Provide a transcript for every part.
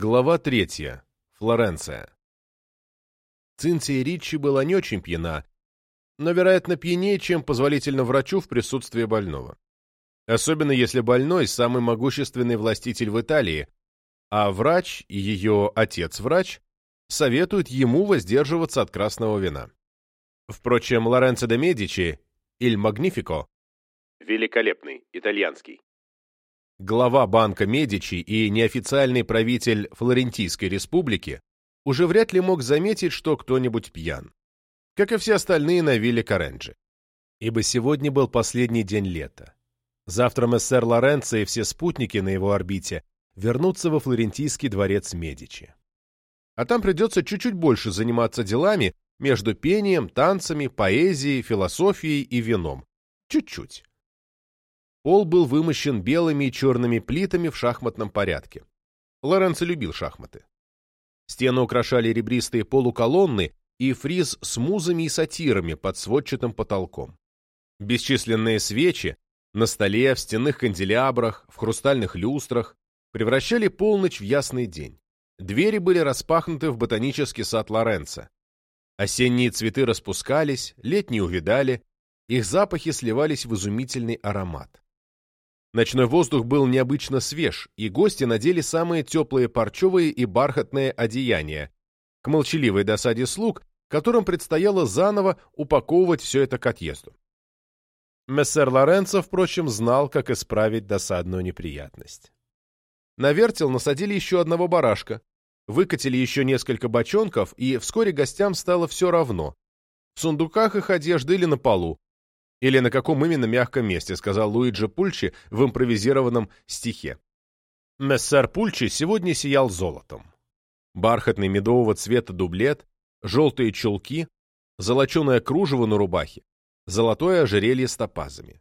Глава третья. Флоренция. Цинция Ричи была не очень пьяна, но, вероятно, пьянее, чем позволительно врачу в присутствии больного. Особенно если больной – самый могущественный властитель в Италии, а врач и ее отец-врач советуют ему воздерживаться от красного вина. Впрочем, Лоренцо де Медичи, Иль Магнифико, великолепный, итальянский, глава банка Медичи и неофициальный правитель Флорентийской республики, уже вряд ли мог заметить, что кто-нибудь пьян, как и все остальные на вилле Каренджи. Ибо сегодня был последний день лета. Завтра мессер Лоренцо и все спутники на его орбите вернутся во Флорентийский дворец Медичи. А там придется чуть-чуть больше заниматься делами между пением, танцами, поэзией, философией и вином. Чуть-чуть. Пол был вымощен белыми и черными плитами в шахматном порядке. Лоренцо любил шахматы. Стены украшали ребристые полуколонны и фриз с музами и сатирами под сводчатым потолком. Бесчисленные свечи на столе, в стенных канделябрах, в хрустальных люстрах превращали полночь в ясный день. Двери были распахнуты в ботанический сад Лоренцо. Осенние цветы распускались, летние увидали, их запахи сливались в изумительный аромат. Ночной воздух был необычно свеж, и гости надели самые теплые парчевые и бархатные одеяния, к молчаливой досаде слуг, которым предстояло заново упаковывать все это к отъезду. Мессер Лоренцо, впрочем, знал, как исправить досадную неприятность. На вертел насадили еще одного барашка, выкатили еще несколько бочонков, и вскоре гостям стало все равно. В сундуках их одежды или на полу, или на каком именно мягком месте, сказал Луиджи Пульчи в импровизированном стихе. Мессер Пульчи сегодня сиял золотом. Бархатный медового цвета дублет, желтые чулки, золоченое кружево на рубахе, золотое ожерелье с топазами.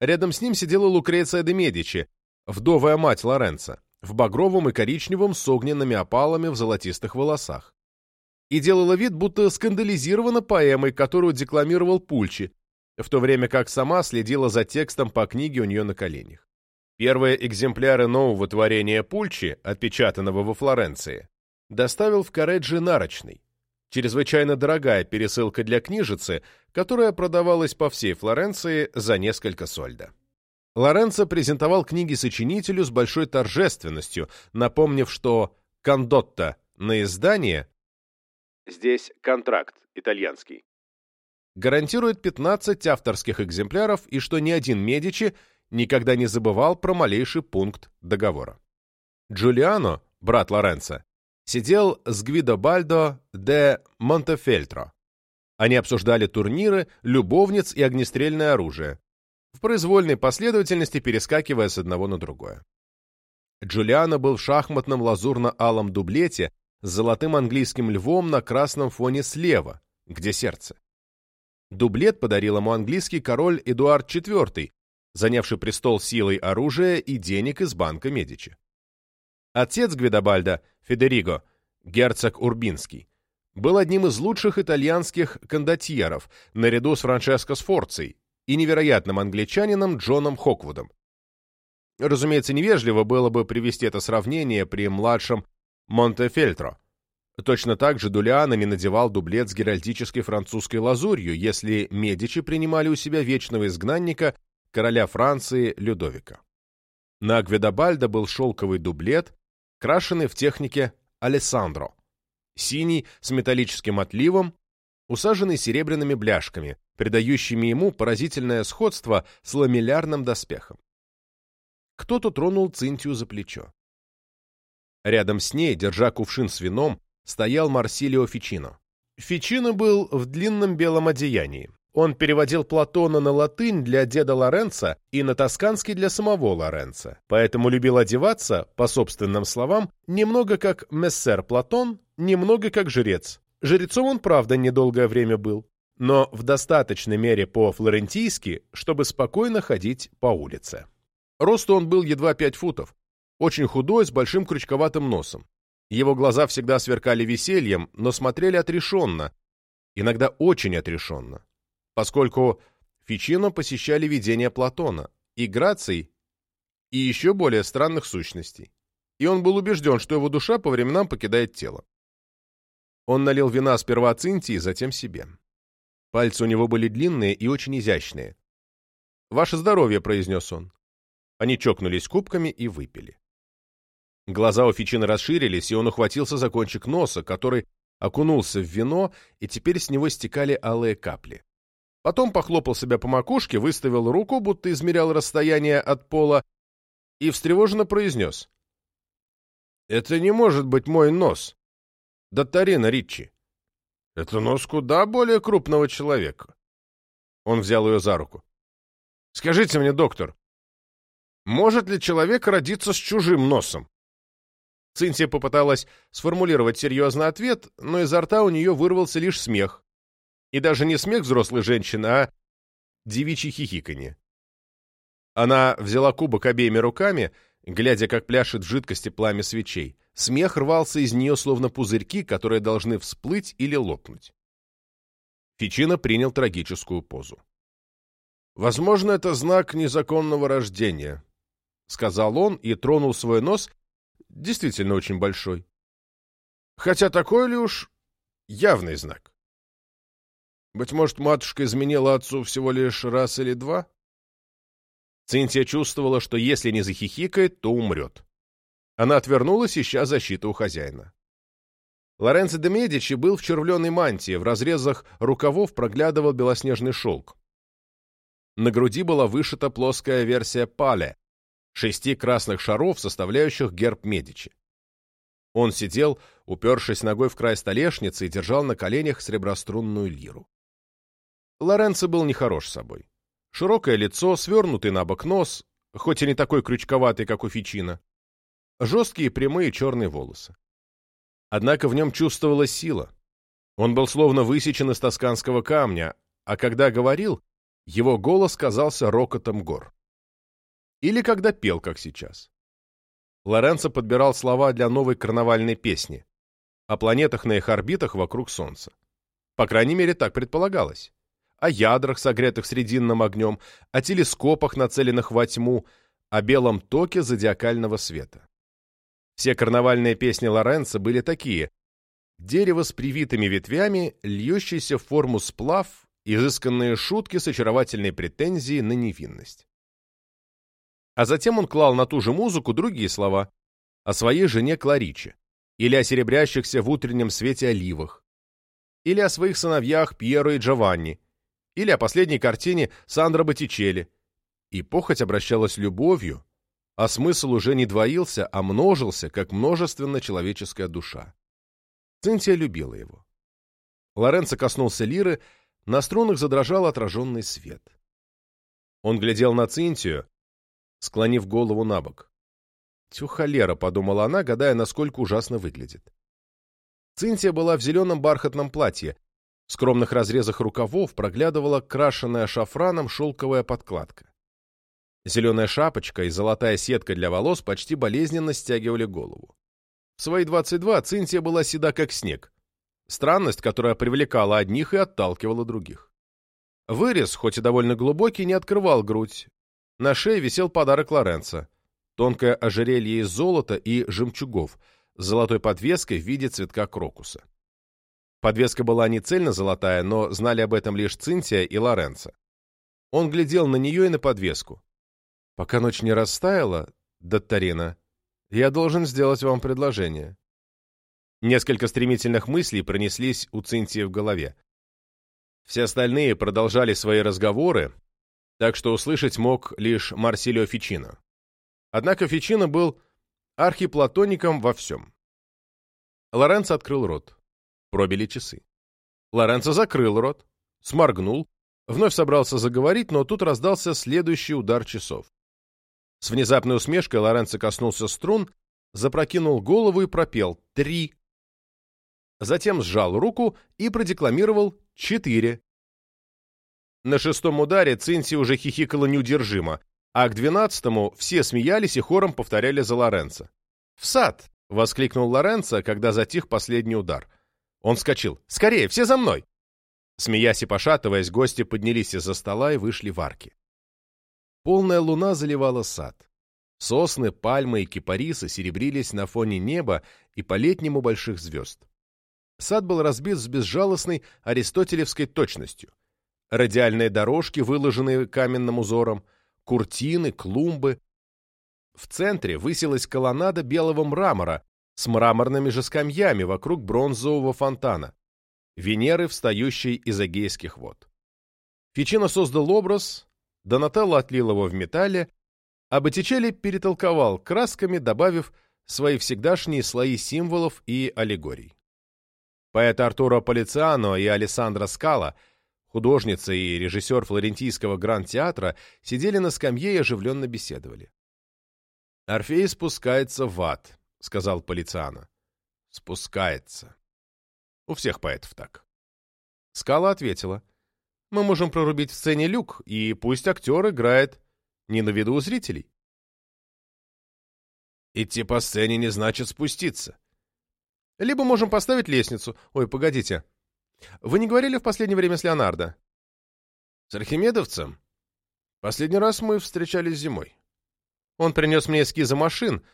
Рядом с ним сидела Лукреция де Медичи, вдовая мать Лоренцо, в багровом и коричневом с огненными опалами в золотистых волосах. И делала вид, будто скандализирована поэмой, которую декламировал Пульчи, в то время как сама следила за текстом по книге у нее на коленях. Первые экземпляры нового творения Пульчи, отпечатанного во Флоренции, доставил в Кареджи Нарочный, чрезвычайно дорогая пересылка для книжицы, которая продавалась по всей Флоренции за несколько сольда. Лоренцо презентовал книги сочинителю с большой торжественностью, напомнив, что «кондотто» на издание здесь контракт итальянский гарантирует 15 авторских экземпляров и что ни один Медичи никогда не забывал про малейший пункт договора. Джулиано, брат Лоренцо, сидел с Гвидо Бальдо де Монтефельтро. Они обсуждали турниры, любовниц и огнестрельное оружие, в произвольной последовательности перескакивая с одного на другое. Джулиано был в шахматном лазурно-алом дублете с золотым английским львом на красном фоне слева, где сердце. Дублет подарил ему английский король Эдуард IV, занявший престол силой оружия и денег из банка Медичи. Отец Гвидобальда, Федериго, герцог Урбинский, был одним из лучших итальянских кондотьеров, наряду с Франческо Сфорцей и невероятным англичанином Джоном Хоквудом. Разумеется, невежливо было бы привести это сравнение при младшем Монтефельтро, Точно так же Дулиана не надевал дублет с геральдической французской лазурью, если Медичи принимали у себя вечного изгнанника, короля Франции Людовика. На Гведобальдо был шелковый дублет, крашенный в технике Алессандро, синий с металлическим отливом, усаженный серебряными бляшками, придающими ему поразительное сходство с ламеллярным доспехом. Кто-то тронул Цинтию за плечо. Рядом с ней, держа кувшин с вином, стоял Марсилио Фичино. Фичино был в длинном белом одеянии. Он переводил Платона на латынь для деда Лоренца и на тосканский для самого Лоренца, поэтому любил одеваться, по собственным словам, немного как мессер Платон, немного как жрец. Жрецом он, правда, недолгое время был, но в достаточной мере по-флорентийски, чтобы спокойно ходить по улице. Росту он был едва пять футов, очень худой, с большим крючковатым носом. Его глаза всегда сверкали весельем, но смотрели отрешенно, иногда очень отрешенно, поскольку Фичино посещали видения Платона и Граций и еще более странных сущностей. и он был убежден, что его душа по временам покидает тело. Он налил вина сперва Цинтии, затем себе. Пальцы у него были длинные и очень изящные. «Ваше здоровье», — произнес он. Они чокнулись кубками и выпили. Глаза у Фичины расширились, и он ухватился за кончик носа, который окунулся в вино, и теперь с него стекали алые капли. Потом похлопал себя по макушке, выставил руку, будто измерял расстояние от пола, и встревоженно произнес. «Это не может быть мой нос. Датарина Ричи. Это нос куда более крупного человека». Он взял ее за руку. «Скажите мне, доктор, может ли человек родиться с чужим носом?» Цинтия попыталась сформулировать серьезный ответ, но изо рта у нее вырвался лишь смех. И даже не смех взрослой женщины, а девичье хихиканье. Она взяла кубок обеими руками, глядя, как пляшет в жидкости пламя свечей. Смех рвался из нее, словно пузырьки, которые должны всплыть или лопнуть. Фичина принял трагическую позу. «Возможно, это знак незаконного рождения», — сказал он и тронул свой нос, действительно очень большой. Хотя такой ли уж явный знак? Быть может, матушка изменила отцу всего лишь раз или два? Цинтия чувствовала, что если не захихикает, то умрет. Она отвернулась, ища защиту у хозяина. Лоренцо де Медичи был в червленой мантии, в разрезах рукавов проглядывал белоснежный шелк. На груди была вышита плоская версия пале, шести красных шаров, составляющих герб Медичи. Он сидел, упершись ногой в край столешницы и держал на коленях среброструнную лиру. Лоренцо был нехорош собой. Широкое лицо, свернутый на бок нос, хоть и не такой крючковатый, как у Фичина. Жесткие прямые черные волосы. Однако в нем чувствовалась сила. Он был словно высечен из тосканского камня, а когда говорил, его голос казался рокотом гор. Или когда пел, как сейчас. Лоренцо подбирал слова для новой карнавальной песни о планетах на их орбитах вокруг Солнца. По крайней мере, так предполагалось. О ядрах, согретых срединным огнем, о телескопах, нацеленных во тьму, о белом токе зодиакального света. Все карнавальные песни Лоренцо были такие. Дерево с привитыми ветвями, льющийся в форму сплав, изысканные шутки с очаровательной претензией на невинность а затем он клал на ту же музыку другие слова о своей жене Клариче, или о серебрящихся в утреннем свете оливах, или о своих сыновьях Пьеро и Джованни, или о последней картине Сандро Боттичелли. И похоть обращалась любовью, а смысл уже не двоился, а множился, как множественно человеческая душа. Цинтия любила его. Лоренцо коснулся лиры, на струнах задрожал отраженный свет. Он глядел на Цинтию, склонив голову на бок. «Тю холера», — подумала она, гадая, насколько ужасно выглядит. Цинтия была в зеленом бархатном платье. В скромных разрезах рукавов проглядывала крашенная шафраном шелковая подкладка. Зеленая шапочка и золотая сетка для волос почти болезненно стягивали голову. В свои 22 Цинтия была седа как снег. Странность, которая привлекала одних и отталкивала других. Вырез, хоть и довольно глубокий, не открывал грудь, на шее висел подарок Лоренцо. Тонкое ожерелье из золота и жемчугов с золотой подвеской в виде цветка крокуса. Подвеска была не цельно золотая, но знали об этом лишь Цинтия и Лоренцо. Он глядел на нее и на подвеску. «Пока ночь не растаяла, Даттарина, я должен сделать вам предложение». Несколько стремительных мыслей пронеслись у Цинтии в голове. Все остальные продолжали свои разговоры, так что услышать мог лишь Марсилио Фичино. Однако Фичино был архиплатоником во всем. Лоренцо открыл рот. Пробили часы. Лоренцо закрыл рот, сморгнул, вновь собрался заговорить, но тут раздался следующий удар часов. С внезапной усмешкой Лоренцо коснулся струн, запрокинул голову и пропел «три». Затем сжал руку и продекламировал «четыре». На шестом ударе Цинси уже хихикала неудержимо, а к двенадцатому все смеялись и хором повторяли за Лоренцо. «В сад!» — воскликнул Лоренцо, когда затих последний удар. Он вскочил. «Скорее, все за мной!» Смеясь и пошатываясь, гости поднялись из-за стола и вышли в арки. Полная луна заливала сад. Сосны, пальмы и кипарисы серебрились на фоне неба и по-летнему больших звезд. Сад был разбит с безжалостной аристотелевской точностью. Радиальные дорожки, выложенные каменным узором, куртины, клумбы. В центре высилась колоннада белого мрамора с мраморными же скамьями вокруг бронзового фонтана, Венеры, встающей из Эгейских вод. Фичино создал образ, Донателло отлил его в металле, а Боттичелли перетолковал красками, добавив свои всегдашние слои символов и аллегорий. Поэты Артуро Полициано и Алессандро Скала, художница и режиссер флорентийского гранд-театра, сидели на скамье и оживленно беседовали. «Орфей спускается в ад», — сказал Полициано. «Спускается». У всех поэтов так. Скала ответила. «Мы можем прорубить в сцене люк, и пусть актер играет не на виду у зрителей. Идти по сцене не значит спуститься. Либо можем поставить лестницу. Ой, погодите. Вы не говорили в последнее время с Леонардо? С архимедовцем? Последний раз мы встречались зимой. Он принес мне эскизы машин,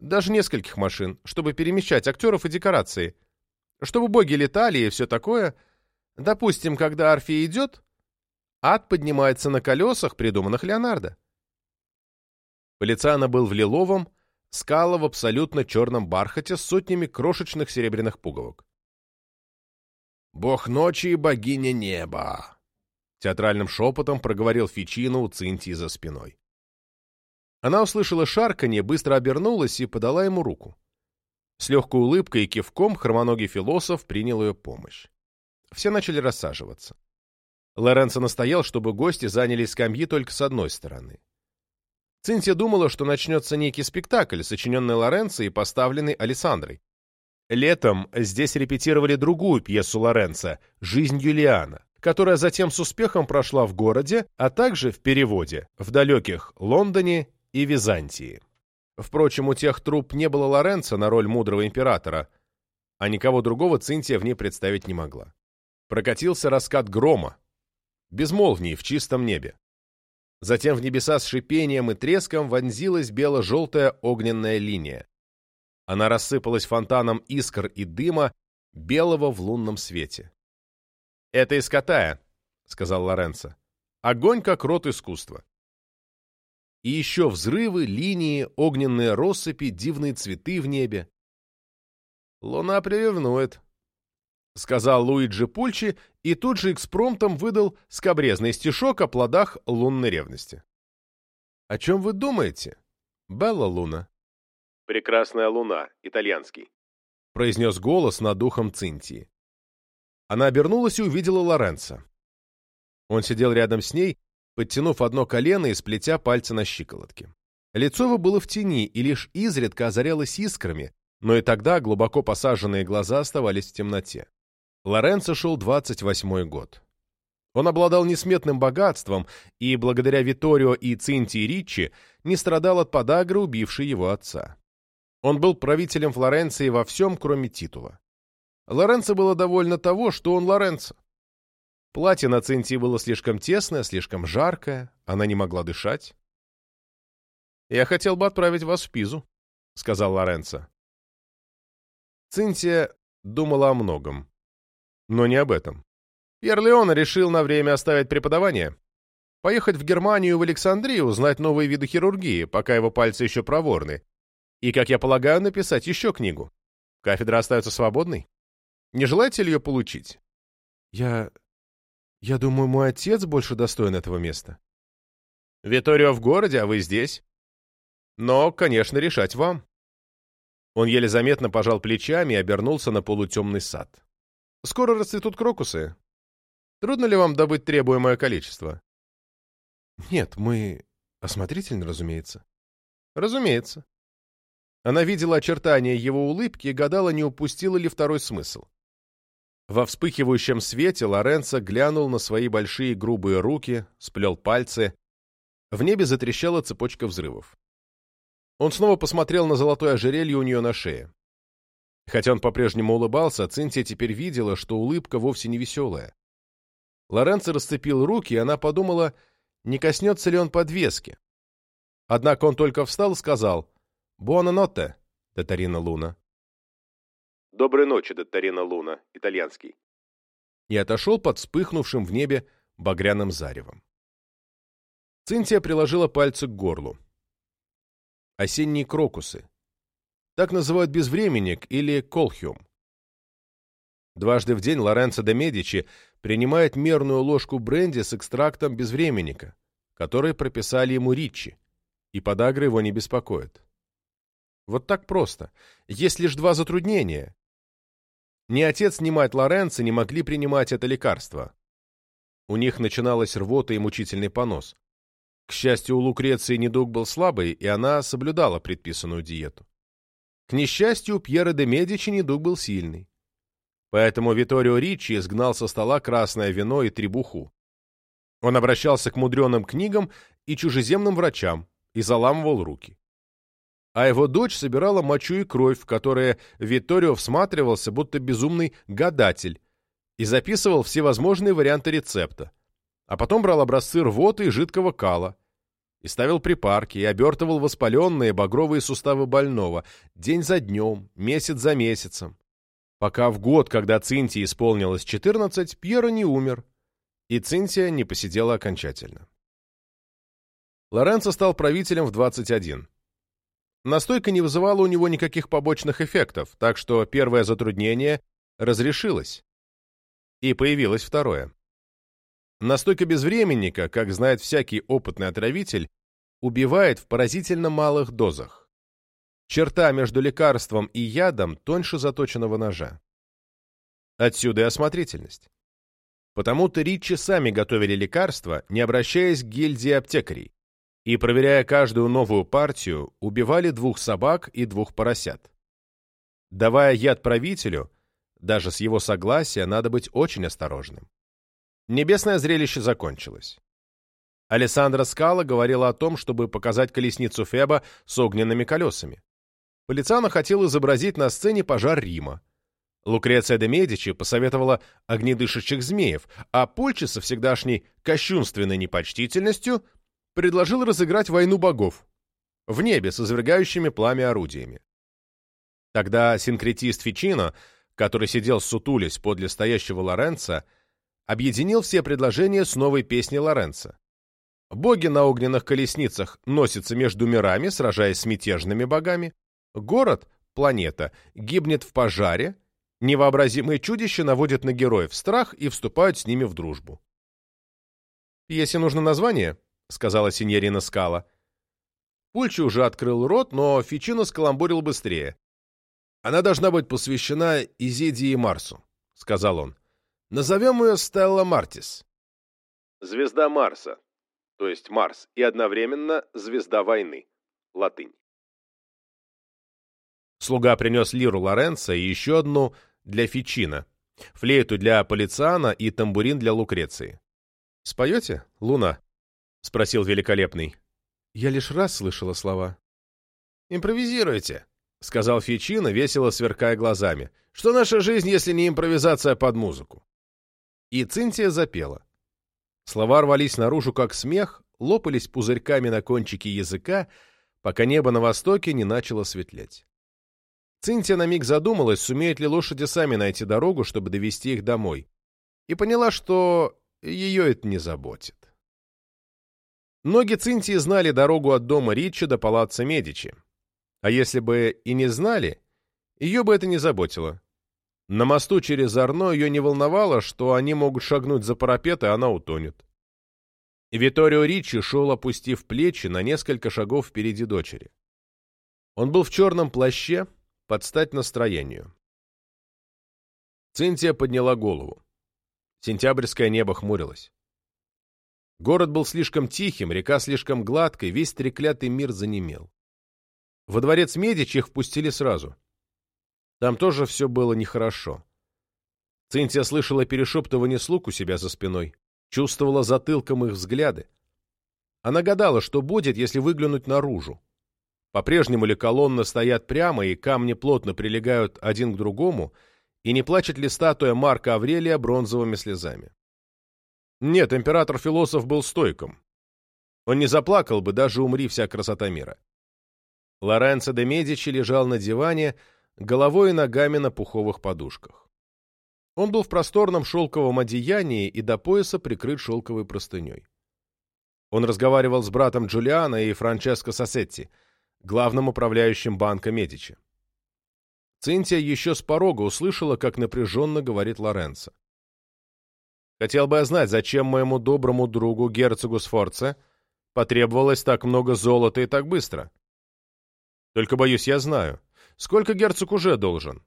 даже нескольких машин, чтобы перемещать актеров и декорации. Чтобы боги летали и все такое. Допустим, когда Арфия идет, ад поднимается на колесах, придуманных Леонардо. Полицана был в лиловом, скала в абсолютно черном бархате с сотнями крошечных серебряных пуговок. «Бог ночи и богиня неба!» Театральным шепотом проговорил Фичино у Цинтии за спиной. Она услышала шарканье, быстро обернулась и подала ему руку. С легкой улыбкой и кивком хромоногий философ принял ее помощь. Все начали рассаживаться. Лоренцо настоял, чтобы гости заняли скамьи только с одной стороны. Цинтия думала, что начнется некий спектакль, сочиненный Лоренцо и поставленный Александрой. Летом здесь репетировали другую пьесу Лоренцо «Жизнь Юлиана», которая затем с успехом прошла в городе, а также в переводе в далеких Лондоне и Византии. Впрочем, у тех труп не было Лоренцо на роль мудрого императора, а никого другого Цинтия в ней представить не могла. Прокатился раскат грома, безмолвней в чистом небе. Затем в небеса с шипением и треском вонзилась бело-желтая огненная линия. Она рассыпалась фонтаном искр и дыма, белого в лунном свете. «Это из Катая», — сказал Лоренцо. «Огонь, как рот искусства». И еще взрывы, линии, огненные россыпи, дивные цветы в небе. «Луна приревнует», — сказал Луиджи Пульчи и тут же экспромтом выдал скобрезный стишок о плодах лунной ревности. «О чем вы думаете, Белла Луна?» «Прекрасная луна, итальянский», — произнес голос над духом Цинтии. Она обернулась и увидела Лоренцо. Он сидел рядом с ней, подтянув одно колено и сплетя пальцы на щиколотке. Лицо его было в тени и лишь изредка озарялось искрами, но и тогда глубоко посаженные глаза оставались в темноте. Лоренцо шел 28-й год. Он обладал несметным богатством и, благодаря Виторио и Цинтии Риччи, не страдал от подагры, убившей его отца. Он был правителем Флоренции во всем, кроме титула. Лоренцо было довольно того, что он Лоренцо. Платье на Цинтии было слишком тесное, слишком жаркое, она не могла дышать. «Я хотел бы отправить вас в Пизу», — сказал Лоренцо. Цинтия думала о многом. Но не об этом. Пьер Леон решил на время оставить преподавание. Поехать в Германию в Александрию, узнать новые виды хирургии, пока его пальцы еще проворны. И, как я полагаю, написать еще книгу. Кафедра остается свободной. Не желаете ли ее получить? Я... я думаю, мой отец больше достоин этого места. Виторио в городе, а вы здесь. Но, конечно, решать вам. Он еле заметно пожал плечами и обернулся на полутемный сад. Скоро расцветут крокусы. Трудно ли вам добыть требуемое количество? Нет, мы... Осмотрительно, разумеется. Разумеется. Она видела очертания его улыбки и гадала, не упустила ли второй смысл. Во вспыхивающем свете Лоренцо глянул на свои большие грубые руки, сплел пальцы. В небе затрещала цепочка взрывов. Он снова посмотрел на золотое ожерелье у нее на шее. Хотя он по-прежнему улыбался, Цинтия теперь видела, что улыбка вовсе не веселая. Лоренцо расцепил руки, и она подумала, не коснется ли он подвески. Однако он только встал и сказал «Буона ноте, Татарина Луна». «Доброй ночи, Татарина Луна», итальянский. И отошел под вспыхнувшим в небе багряным заревом. Цинтия приложила пальцы к горлу. Осенние крокусы. Так называют безвременник или колхиум. Дважды в день Лоренцо де Медичи принимает мерную ложку бренди с экстрактом безвременника, который прописали ему Ричи, и подагра его не беспокоит. Вот так просто. Есть лишь два затруднения. Ни отец, ни мать Лоренцо не могли принимать это лекарство. У них начиналась рвота и мучительный понос. К счастью, у Лукреции недуг был слабый, и она соблюдала предписанную диету. К несчастью, у Пьера де Медичи недуг был сильный. Поэтому Виторио Ричи изгнал со стола красное вино и требуху. Он обращался к мудреным книгам и чужеземным врачам и заламывал руки. А его дочь собирала мочу и кровь, в которые Виторио всматривался, будто безумный гадатель, и записывал всевозможные варианты рецепта. А потом брал образцы рвоты и жидкого кала, и ставил припарки, и обертывал воспаленные багровые суставы больного, день за днем, месяц за месяцем пока в год, когда Цинтии исполнилось 14, Пьера не умер, и Цинтия не посидела окончательно. Лоренцо стал правителем в 21. Настойка не вызывала у него никаких побочных эффектов, так что первое затруднение разрешилось. И появилось второе. Настойка безвременника, как знает всякий опытный отравитель, убивает в поразительно малых дозах. Черта между лекарством и ядом тоньше заточенного ножа. Отсюда и осмотрительность. Потому-то Ричи сами готовили лекарства, не обращаясь к гильдии аптекарей, и, проверяя каждую новую партию, убивали двух собак и двух поросят. Давая яд правителю, даже с его согласия, надо быть очень осторожным. Небесное зрелище закончилось. Алессандра Скала говорила о том, чтобы показать колесницу Феба с огненными колесами. Полицано хотел изобразить на сцене пожар Рима. Лукреция де Медичи посоветовала огнедышащих змеев, а Польчи со всегдашней кощунственной непочтительностью предложил разыграть войну богов в небе с извергающими пламя орудиями. Тогда синкретист Фичино, который сидел сутулясь подле стоящего Лоренца, объединил все предложения с новой песней Лоренца. Боги на огненных колесницах носятся между мирами, сражаясь с мятежными богами, Город, планета, гибнет в пожаре, невообразимые чудища наводят на героев страх и вступают с ними в дружбу. «Если нужно название», — сказала синьорина Скала. Пульчи уже открыл рот, но Фичино скаламбурил быстрее. «Она должна быть посвящена Изидии Марсу», — сказал он. «Назовем ее Стелла Мартис». «Звезда Марса», то есть Марс, и одновременно звезда войны. Латынь. Слуга принес лиру Лоренцо и еще одну для Фичина, флейту для Полициана и тамбурин для Лукреции. «Споете, Луна?» — спросил Великолепный. «Я лишь раз слышала слова». «Импровизируйте», — сказал Фичино, весело сверкая глазами. «Что наша жизнь, если не импровизация под музыку?» И Цинтия запела. Слова рвались наружу, как смех, лопались пузырьками на кончике языка, пока небо на востоке не начало светлеть. Цинтия на миг задумалась, сумеют ли лошади сами найти дорогу, чтобы довести их домой, и поняла, что ее это не заботит. Ноги Цинтии знали дорогу от дома Ричи до палаца Медичи. А если бы и не знали, ее бы это не заботило. На мосту через Арно ее не волновало, что они могут шагнуть за парапет, и она утонет. Виторио Ричи шел, опустив плечи на несколько шагов впереди дочери. Он был в черном плаще, под стать настроению. Цинтия подняла голову. Сентябрьское небо хмурилось. Город был слишком тихим, река слишком гладкой, весь треклятый мир занемел. Во дворец Медичи их впустили сразу. Там тоже все было нехорошо. Цинтия слышала перешептывание слуг у себя за спиной, чувствовала затылком их взгляды. Она гадала, что будет, если выглянуть наружу. По-прежнему ли колонны стоят прямо и камни плотно прилегают один к другому, и не плачет ли статуя Марка Аврелия бронзовыми слезами? Нет, император-философ был стойком. Он не заплакал бы, даже умри вся красота мира. Лоренцо де Медичи лежал на диване, головой и ногами на пуховых подушках. Он был в просторном шелковом одеянии и до пояса прикрыт шелковой простыней. Он разговаривал с братом Джулиано и Франческо Сосетти, главным управляющим банка Медичи. Цинтия еще с порога услышала, как напряженно говорит Лоренцо. «Хотел бы я знать, зачем моему доброму другу, герцогу Сфорце, потребовалось так много золота и так быстро. Только, боюсь, я знаю. Сколько герцог уже должен?»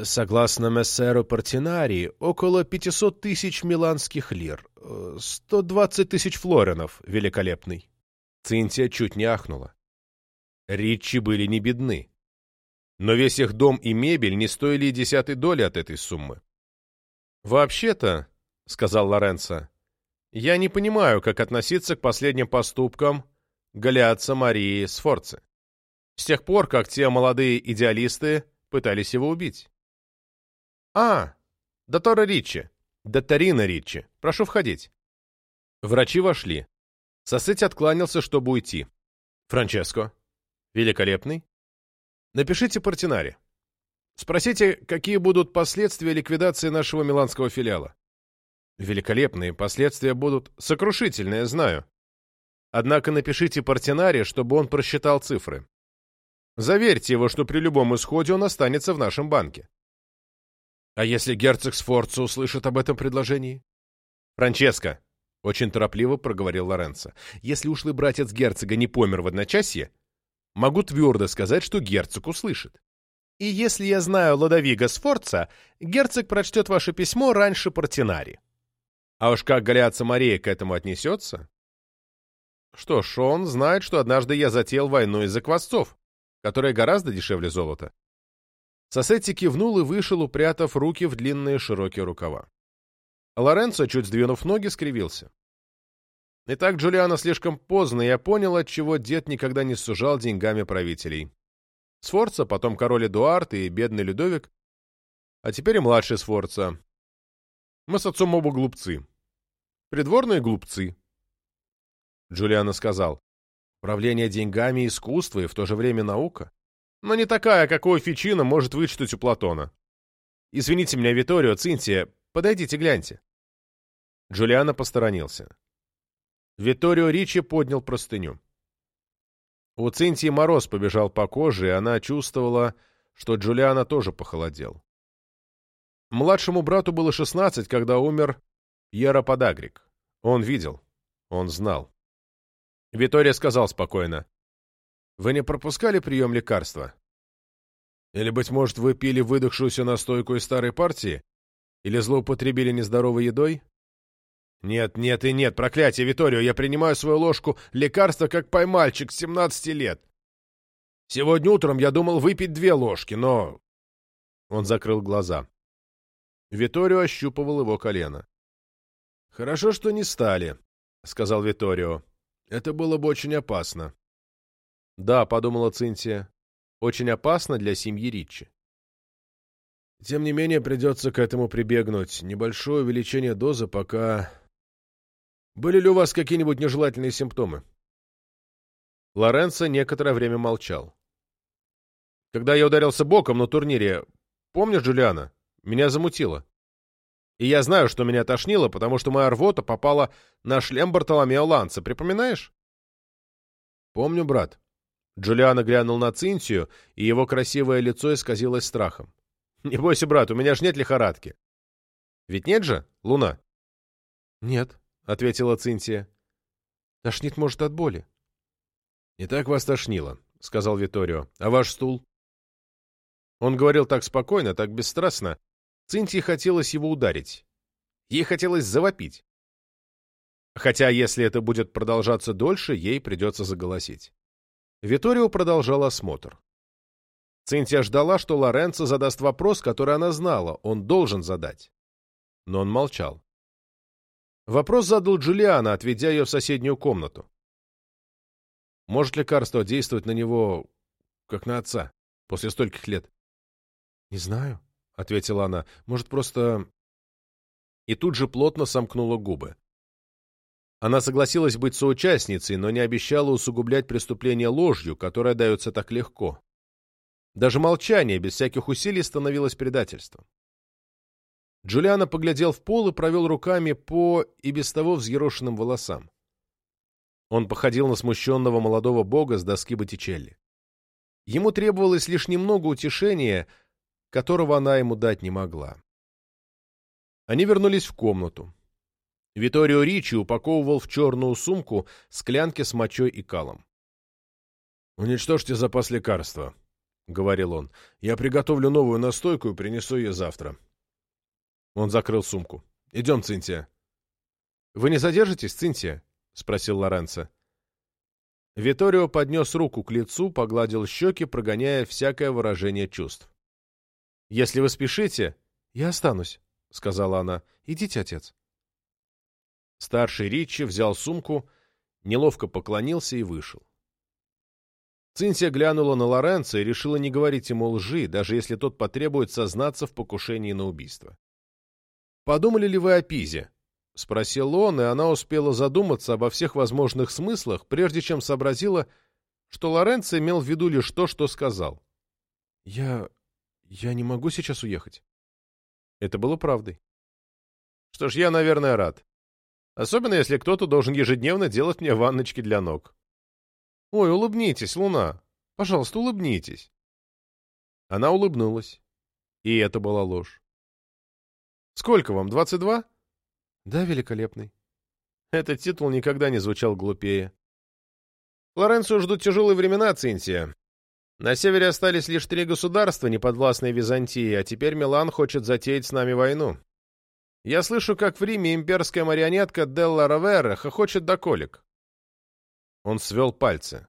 «Согласно мессеру Портинари, около 500 тысяч миланских лир. 120 тысяч флоринов, великолепный». Цинтия чуть не ахнула. Ричи были не бедны. Но весь их дом и мебель не стоили и десятой доли от этой суммы. «Вообще-то», — сказал Лоренцо, — «я не понимаю, как относиться к последним поступкам Галиатца Марии Сфорцы. С тех пор, как те молодые идеалисты пытались его убить». «А, Дотора Ричи, Доторина Ричи, прошу входить». Врачи вошли. Сосыть откланялся, чтобы уйти. «Франческо, великолепный, Напишите Портинари. Спросите, какие будут последствия ликвидации нашего миланского филиала. Великолепные последствия будут сокрушительные, знаю. Однако напишите Портинари, чтобы он просчитал цифры. Заверьте его, что при любом исходе он останется в нашем банке. А если герцог Сфорца услышит об этом предложении? Франческо, очень торопливо проговорил Лоренцо, если ушлый братец герцога не помер в одночасье, Могу твердо сказать, что герцог услышит. И если я знаю Ладовига Сфорца, герцог прочтет ваше письмо раньше Портинари. А уж как Галиаца Мария к этому отнесется? Что ж, он знает, что однажды я затеял войну из-за квасцов, которая гораздо дешевле золота. Сосетти кивнул и вышел, упрятав руки в длинные широкие рукава. Лоренцо, чуть сдвинув ноги, скривился. Итак, Джулиана слишком поздно, я понял, отчего дед никогда не сужал деньгами правителей. Сфорца, потом король Эдуард и бедный Людовик, а теперь и младший Сфорца. Мы с отцом оба глупцы. Придворные глупцы. Джулиана сказал, управление деньгами — искусство и в то же время наука. Но не такая, какой Фичино может вычитать у Платона. Извините меня, Виторио, Цинтия, подойдите, гляньте. Джулиана посторонился. Витторио Ричи поднял простыню. У Цинтии мороз побежал по коже, и она чувствовала, что Джулиана тоже похолодел. Младшему брату было шестнадцать, когда умер Ера Подагрик. Он видел, он знал. Витория сказал спокойно. «Вы не пропускали прием лекарства? Или, быть может, вы пили выдохшуюся настойку из старой партии? Или злоупотребили нездоровой едой?» «Нет, нет и нет, проклятие, Виторио, я принимаю свою ложку лекарства, как поймальчик с 17 лет. Сегодня утром я думал выпить две ложки, но...» Он закрыл глаза. Виторио ощупывал его колено. «Хорошо, что не стали», — сказал Виторио. «Это было бы очень опасно». «Да», — подумала Цинтия, — «очень опасно для семьи Ричи». Тем не менее, придется к этому прибегнуть. Небольшое увеличение дозы пока были ли у вас какие-нибудь нежелательные симптомы? Лоренцо некоторое время молчал. Когда я ударился боком на турнире, помнишь, Джулиана, меня замутило. И я знаю, что меня тошнило, потому что моя рвота попала на шлем Бартоломео Ланца, припоминаешь? Помню, брат. Джулиана глянул на Цинтию, и его красивое лицо исказилось страхом. Не бойся, брат, у меня ж нет лихорадки. Ведь нет же, Луна? Нет, — ответила Цинтия. «Тошнит, может, от боли». «Не так вас тошнило», — сказал Виторио. «А ваш стул?» Он говорил так спокойно, так бесстрастно. Цинтии хотелось его ударить. Ей хотелось завопить. Хотя, если это будет продолжаться дольше, ей придется заголосить. Виторио продолжал осмотр. Цинтия ждала, что Лоренцо задаст вопрос, который она знала, он должен задать. Но он молчал. Вопрос задал Джулиана, отведя ее в соседнюю комнату. Может лекарство действовать на него, как на отца, после стольких лет? — Не знаю, — ответила она. — Может, просто... И тут же плотно сомкнула губы. Она согласилась быть соучастницей, но не обещала усугублять преступление ложью, которая дается так легко. Даже молчание без всяких усилий становилось предательством. Джулиана поглядел в пол и провел руками по и без того взъерошенным волосам. Он походил на смущенного молодого бога с доски Боттичелли. Ему требовалось лишь немного утешения, которого она ему дать не могла. Они вернулись в комнату. Виторио Ричи упаковывал в черную сумку склянки с мочой и калом. «Уничтожьте запас лекарства», — говорил он. «Я приготовлю новую настойку и принесу ее завтра». Он закрыл сумку. «Идем, Цинтия». «Вы не задержитесь, Цинтия?» — спросил Лоренцо. Виторио поднес руку к лицу, погладил щеки, прогоняя всякое выражение чувств. «Если вы спешите, я останусь», — сказала она. «Идите, отец». Старший Ричи взял сумку, неловко поклонился и вышел. Цинтия глянула на Лоренцо и решила не говорить ему лжи, даже если тот потребует сознаться в покушении на убийство. «Подумали ли вы о Пизе?» — спросил он, и она успела задуматься обо всех возможных смыслах, прежде чем сообразила, что Лоренцо имел в виду лишь то, что сказал. «Я... я не могу сейчас уехать». Это было правдой. «Что ж, я, наверное, рад. Особенно, если кто-то должен ежедневно делать мне ванночки для ног. Ой, улыбнитесь, Луна. Пожалуйста, улыбнитесь». Она улыбнулась. И это была ложь. «Сколько вам, двадцать два?» Да, великолепный. Этот титул никогда не звучал глупее. Флоренцию ждут тяжелые времена, Цинтия. На севере остались лишь три государства, неподвластные Византии, а теперь Милан хочет затеять с нами войну. Я слышу, как в Риме имперская марионетка Делла Равера хохочет до колик. Он свел пальцы.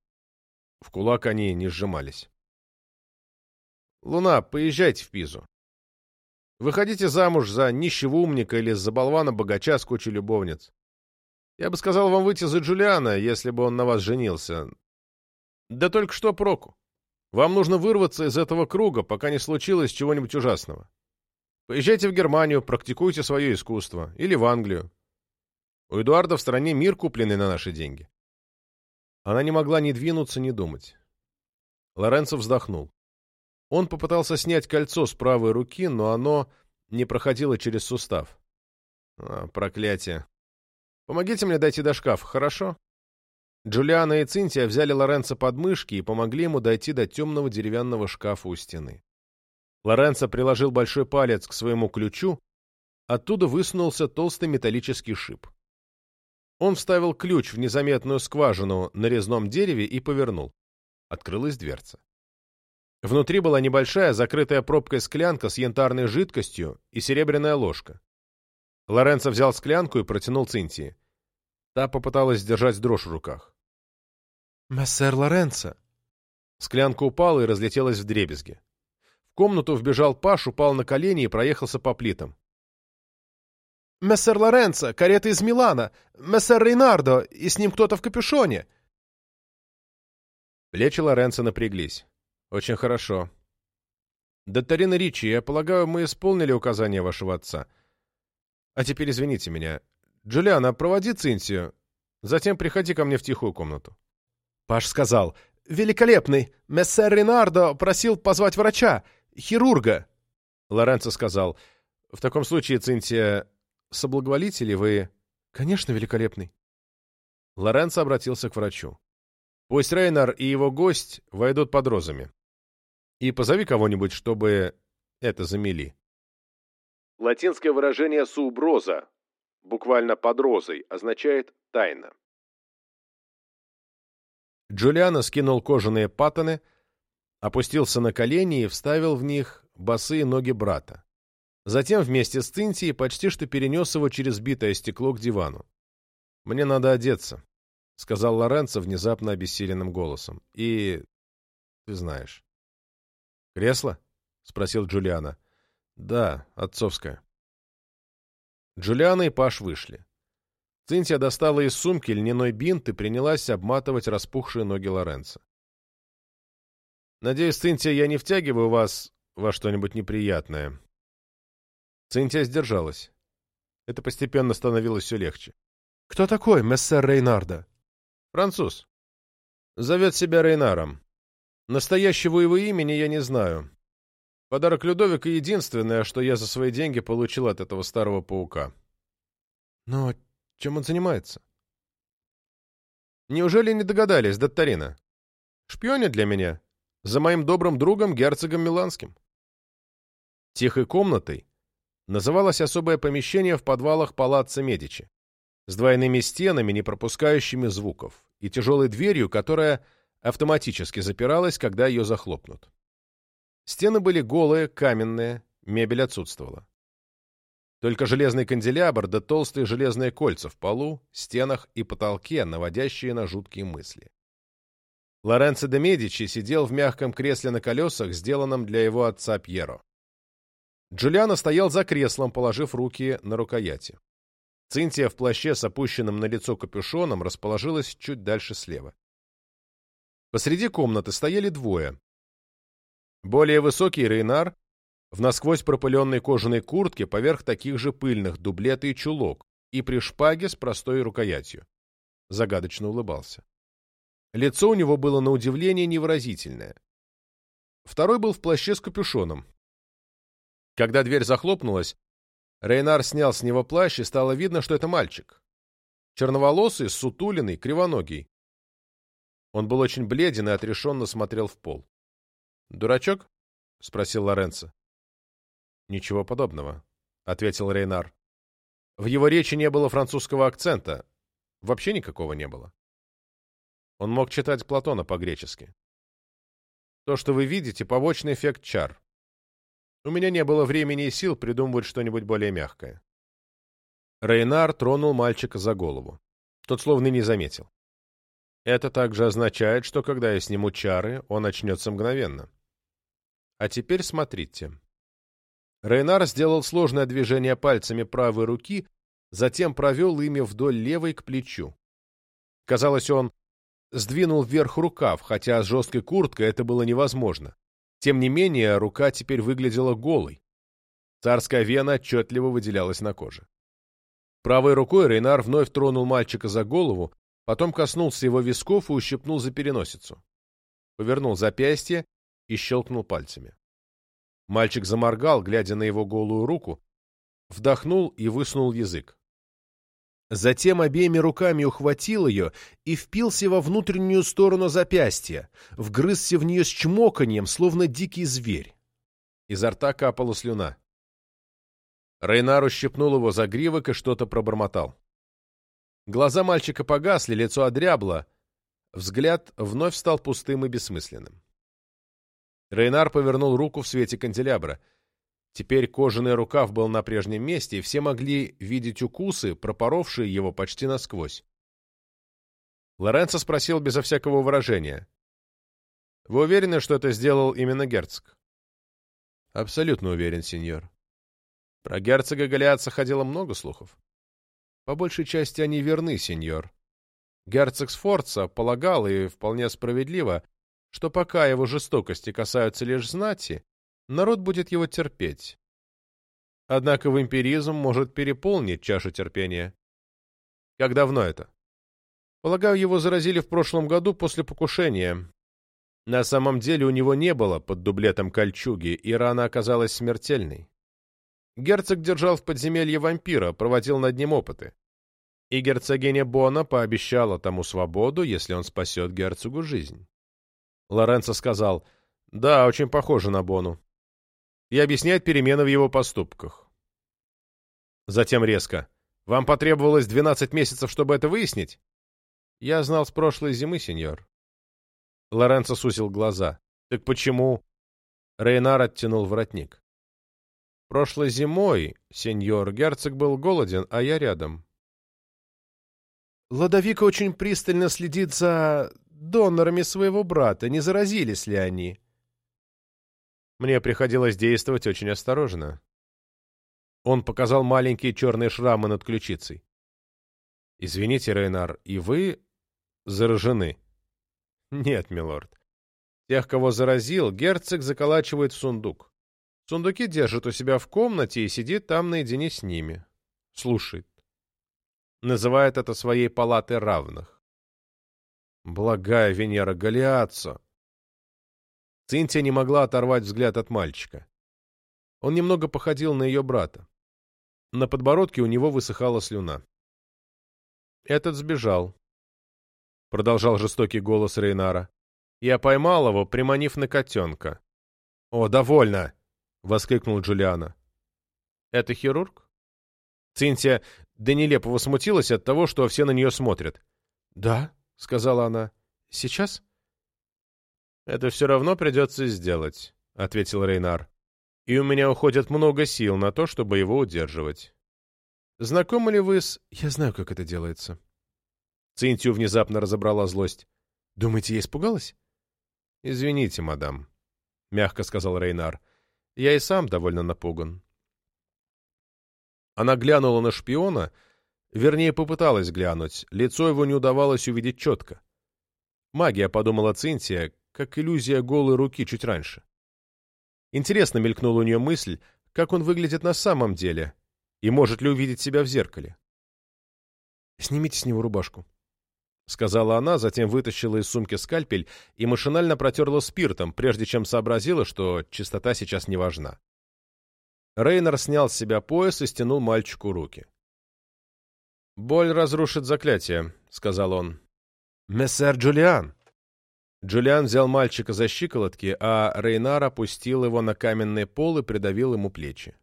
В кулак они не сжимались. «Луна, поезжайте в Пизу. Выходите замуж за нищего умника или за болвана-богача с кучей любовниц. Я бы сказал вам выйти за Джулиана, если бы он на вас женился. Да только что проку. Вам нужно вырваться из этого круга, пока не случилось чего-нибудь ужасного. Поезжайте в Германию, практикуйте свое искусство. Или в Англию. У Эдуарда в стране мир, купленный на наши деньги. Она не могла ни двинуться, ни думать. Лоренцо вздохнул. Он попытался снять кольцо с правой руки, но оно не проходило через сустав. А, проклятие. Помогите мне дойти до шкафа, хорошо? Джулиана и Цинтия взяли Лоренцо под мышки и помогли ему дойти до темного деревянного шкафа у стены. Лоренцо приложил большой палец к своему ключу, оттуда высунулся толстый металлический шип. Он вставил ключ в незаметную скважину на резном дереве и повернул. Открылась дверца. Внутри была небольшая, закрытая пробкой склянка с янтарной жидкостью и серебряная ложка. Лоренцо взял склянку и протянул Цинтии. Та попыталась сдержать дрожь в руках. «Мессер Лоренцо!» Склянка упала и разлетелась в дребезги. В комнату вбежал Паш, упал на колени и проехался по плитам. «Мессер Лоренцо! Карета из Милана! Мессер Рейнардо! И с ним кто-то в капюшоне!» Плечи Лоренцо напряглись. Очень хорошо. Докторина Ричи, я полагаю, мы исполнили указания вашего отца. А теперь извините меня. Джулиана, проводи Цинтию. Затем приходи ко мне в тихую комнату. Паш сказал. «Великолепный! Мессер Ренардо просил позвать врача, хирурга!» Лоренцо сказал. «В таком случае, Цинтия, соблаговолите ли вы...» «Конечно, великолепный!» Лоренцо обратился к врачу. «Пусть Рейнар и его гость войдут под розами. И позови кого-нибудь, чтобы это замели. Латинское выражение «суброза», буквально «под розой», означает «тайна». Джулиано скинул кожаные патоны, опустился на колени и вставил в них босые ноги брата. Затем вместе с Цинтией почти что перенес его через битое стекло к дивану. «Мне надо одеться», — сказал Лоренцо внезапно обессиленным голосом. «И... ты знаешь». «Кресло?» — спросил Джулиана. «Да, отцовское». Джулиана и Паш вышли. Цинтия достала из сумки льняной бинт и принялась обматывать распухшие ноги Лоренца. «Надеюсь, Цинтия, я не втягиваю вас во что-нибудь неприятное». Цинтия сдержалась. Это постепенно становилось все легче. «Кто такой, мессер Рейнарда?» «Француз. Зовет себя Рейнаром. Настоящего его имени я не знаю. Подарок Людовика — единственное, что я за свои деньги получил от этого старого паука». «Но чем он занимается?» «Неужели не догадались, Доттарина? Шпионит для меня. За моим добрым другом, герцогом Миланским». Тихой комнатой называлось особое помещение в подвалах палаццо Медичи с двойными стенами, не пропускающими звуков, и тяжелой дверью, которая автоматически запиралась, когда ее захлопнут. Стены были голые, каменные, мебель отсутствовала. Только железный канделябр да толстые железные кольца в полу, стенах и потолке, наводящие на жуткие мысли. Лоренцо де Медичи сидел в мягком кресле на колесах, сделанном для его отца Пьеро. Джулиано стоял за креслом, положив руки на рукояти. Цинтия в плаще с опущенным на лицо капюшоном расположилась чуть дальше слева. Посреди комнаты стояли двое. Более высокий Рейнар в насквозь пропыленной кожаной куртке поверх таких же пыльных дублет и чулок и при шпаге с простой рукоятью. Загадочно улыбался. Лицо у него было на удивление невыразительное. Второй был в плаще с капюшоном. Когда дверь захлопнулась, Рейнар снял с него плащ, и стало видно, что это мальчик. Черноволосый, сутулиный, кривоногий. Он был очень бледен и отрешенно смотрел в пол. «Дурачок?» — спросил Лоренцо. «Ничего подобного», — ответил Рейнар. В его речи не было французского акцента. Вообще никакого не было. Он мог читать Платона по-гречески. То, что вы видите, побочный эффект чар. У меня не было времени и сил придумывать что-нибудь более мягкое. Рейнар тронул мальчика за голову. Тот словно не заметил. Это также означает, что когда я сниму чары, он очнется мгновенно. А теперь смотрите. Рейнар сделал сложное движение пальцами правой руки, затем провел ими вдоль левой к плечу. Казалось, он сдвинул вверх рукав, хотя с жесткой курткой это было невозможно. Тем не менее, рука теперь выглядела голой. Царская вена отчетливо выделялась на коже. Правой рукой Рейнар вновь тронул мальчика за голову, потом коснулся его висков и ущипнул за переносицу. Повернул запястье и щелкнул пальцами. Мальчик заморгал, глядя на его голую руку, вдохнул и высунул язык. Затем обеими руками ухватил ее и впился во внутреннюю сторону запястья, вгрызся в нее с чмоканьем, словно дикий зверь. Изо рта капала слюна. Рейнар ущипнул его за гривок и что-то пробормотал. Глаза мальчика погасли, лицо одрябло, взгляд вновь стал пустым и бессмысленным. Рейнар повернул руку в свете канделябра — Теперь кожаный рукав был на прежнем месте, и все могли видеть укусы, пропоровшие его почти насквозь. Лоренцо спросил безо всякого выражения. «Вы уверены, что это сделал именно герцог?» «Абсолютно уверен, сеньор. Про герцога Голиатца ходило много слухов. По большей части они верны, сеньор. Герцог Сфорца полагал, и вполне справедливо, что пока его жестокости касаются лишь знати, народ будет его терпеть. Однако вампиризм может переполнить чашу терпения. Как давно это? Полагаю, его заразили в прошлом году после покушения. На самом деле у него не было под дублетом кольчуги, и рана оказалась смертельной. Герцог держал в подземелье вампира, проводил над ним опыты. И герцогиня Бона пообещала тому свободу, если он спасет герцогу жизнь. Лоренцо сказал, «Да, очень похоже на Бону и объясняет перемены в его поступках. Затем резко. «Вам потребовалось 12 месяцев, чтобы это выяснить?» «Я знал с прошлой зимы, сеньор». Лоренцо сусил глаза. «Так почему?» Рейнар оттянул воротник. «Прошлой зимой, сеньор, герцог был голоден, а я рядом». Ладовика очень пристально следит за донорами своего брата, не заразились ли они. Мне приходилось действовать очень осторожно. Он показал маленькие черные шрамы над ключицей. «Извините, Рейнар, и вы заражены?» «Нет, милорд. Тех, кого заразил, герцог заколачивает в сундук. Сундуки держит у себя в комнате и сидит там наедине с ними. Слушает. называет это своей палатой равных. Благая Венера Галиаццо. Цинтия не могла оторвать взгляд от мальчика. Он немного походил на ее брата. На подбородке у него высыхала слюна. «Этот сбежал», — продолжал жестокий голос Рейнара. «Я поймал его, приманив на котенка». «О, довольно!» — воскликнул Джулиана. «Это хирург?» Цинтия до нелепого смутилась от того, что все на нее смотрят. «Да», — сказала она. «Сейчас?» «Это все равно придется сделать», — ответил Рейнар. «И у меня уходит много сил на то, чтобы его удерживать. Знакомы ли вы с...» «Я знаю, как это делается». Цинтию внезапно разобрала злость. «Думаете, я испугалась?» «Извините, мадам», — мягко сказал Рейнар. «Я и сам довольно напуган». Она глянула на шпиона, вернее, попыталась глянуть, лицо его не удавалось увидеть четко. Магия, подумала Цинтия, как иллюзия голой руки чуть раньше. Интересно мелькнула у нее мысль, как он выглядит на самом деле, и может ли увидеть себя в зеркале. «Снимите с него рубашку», — сказала она, затем вытащила из сумки скальпель и машинально протерла спиртом, прежде чем сообразила, что чистота сейчас не важна. Рейнер снял с себя пояс и стянул мальчику руки. «Боль разрушит заклятие», — сказал он. «Мессер Джулиан!» Джулиан взял мальчика за щиколотки, а Рейнар опустил его на каменный пол и придавил ему плечи.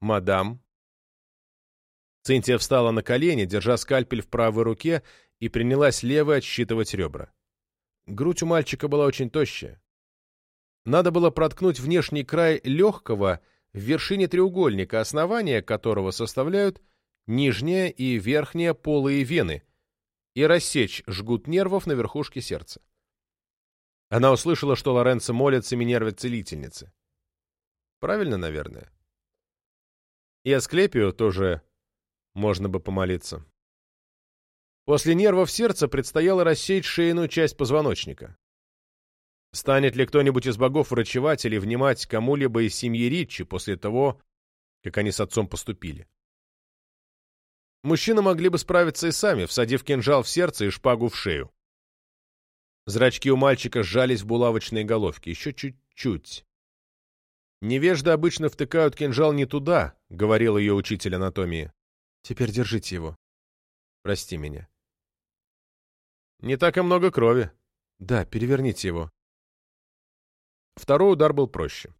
«Мадам!» Цинтия встала на колени, держа скальпель в правой руке, и принялась левой отсчитывать ребра. Грудь у мальчика была очень тощая. Надо было проткнуть внешний край легкого в вершине треугольника, основания которого составляют нижняя и верхняя полые вены, и рассечь жгут нервов на верхушке сердца. Она услышала, что Лоренцо молится Минерве целительнице. Правильно, наверное. И Асклепию тоже можно бы помолиться. После нервов сердца предстояло рассеять шейную часть позвоночника. Станет ли кто-нибудь из богов врачевать или внимать кому-либо из семьи Ричи после того, как они с отцом поступили? Мужчины могли бы справиться и сами, всадив кинжал в сердце и шпагу в шею. Зрачки у мальчика сжались в булавочные головки. Еще чуть-чуть. «Невежды обычно втыкают кинжал не туда», — говорил ее учитель анатомии. «Теперь держите его. Прости меня». «Не так и много крови». «Да, переверните его». Второй удар был проще.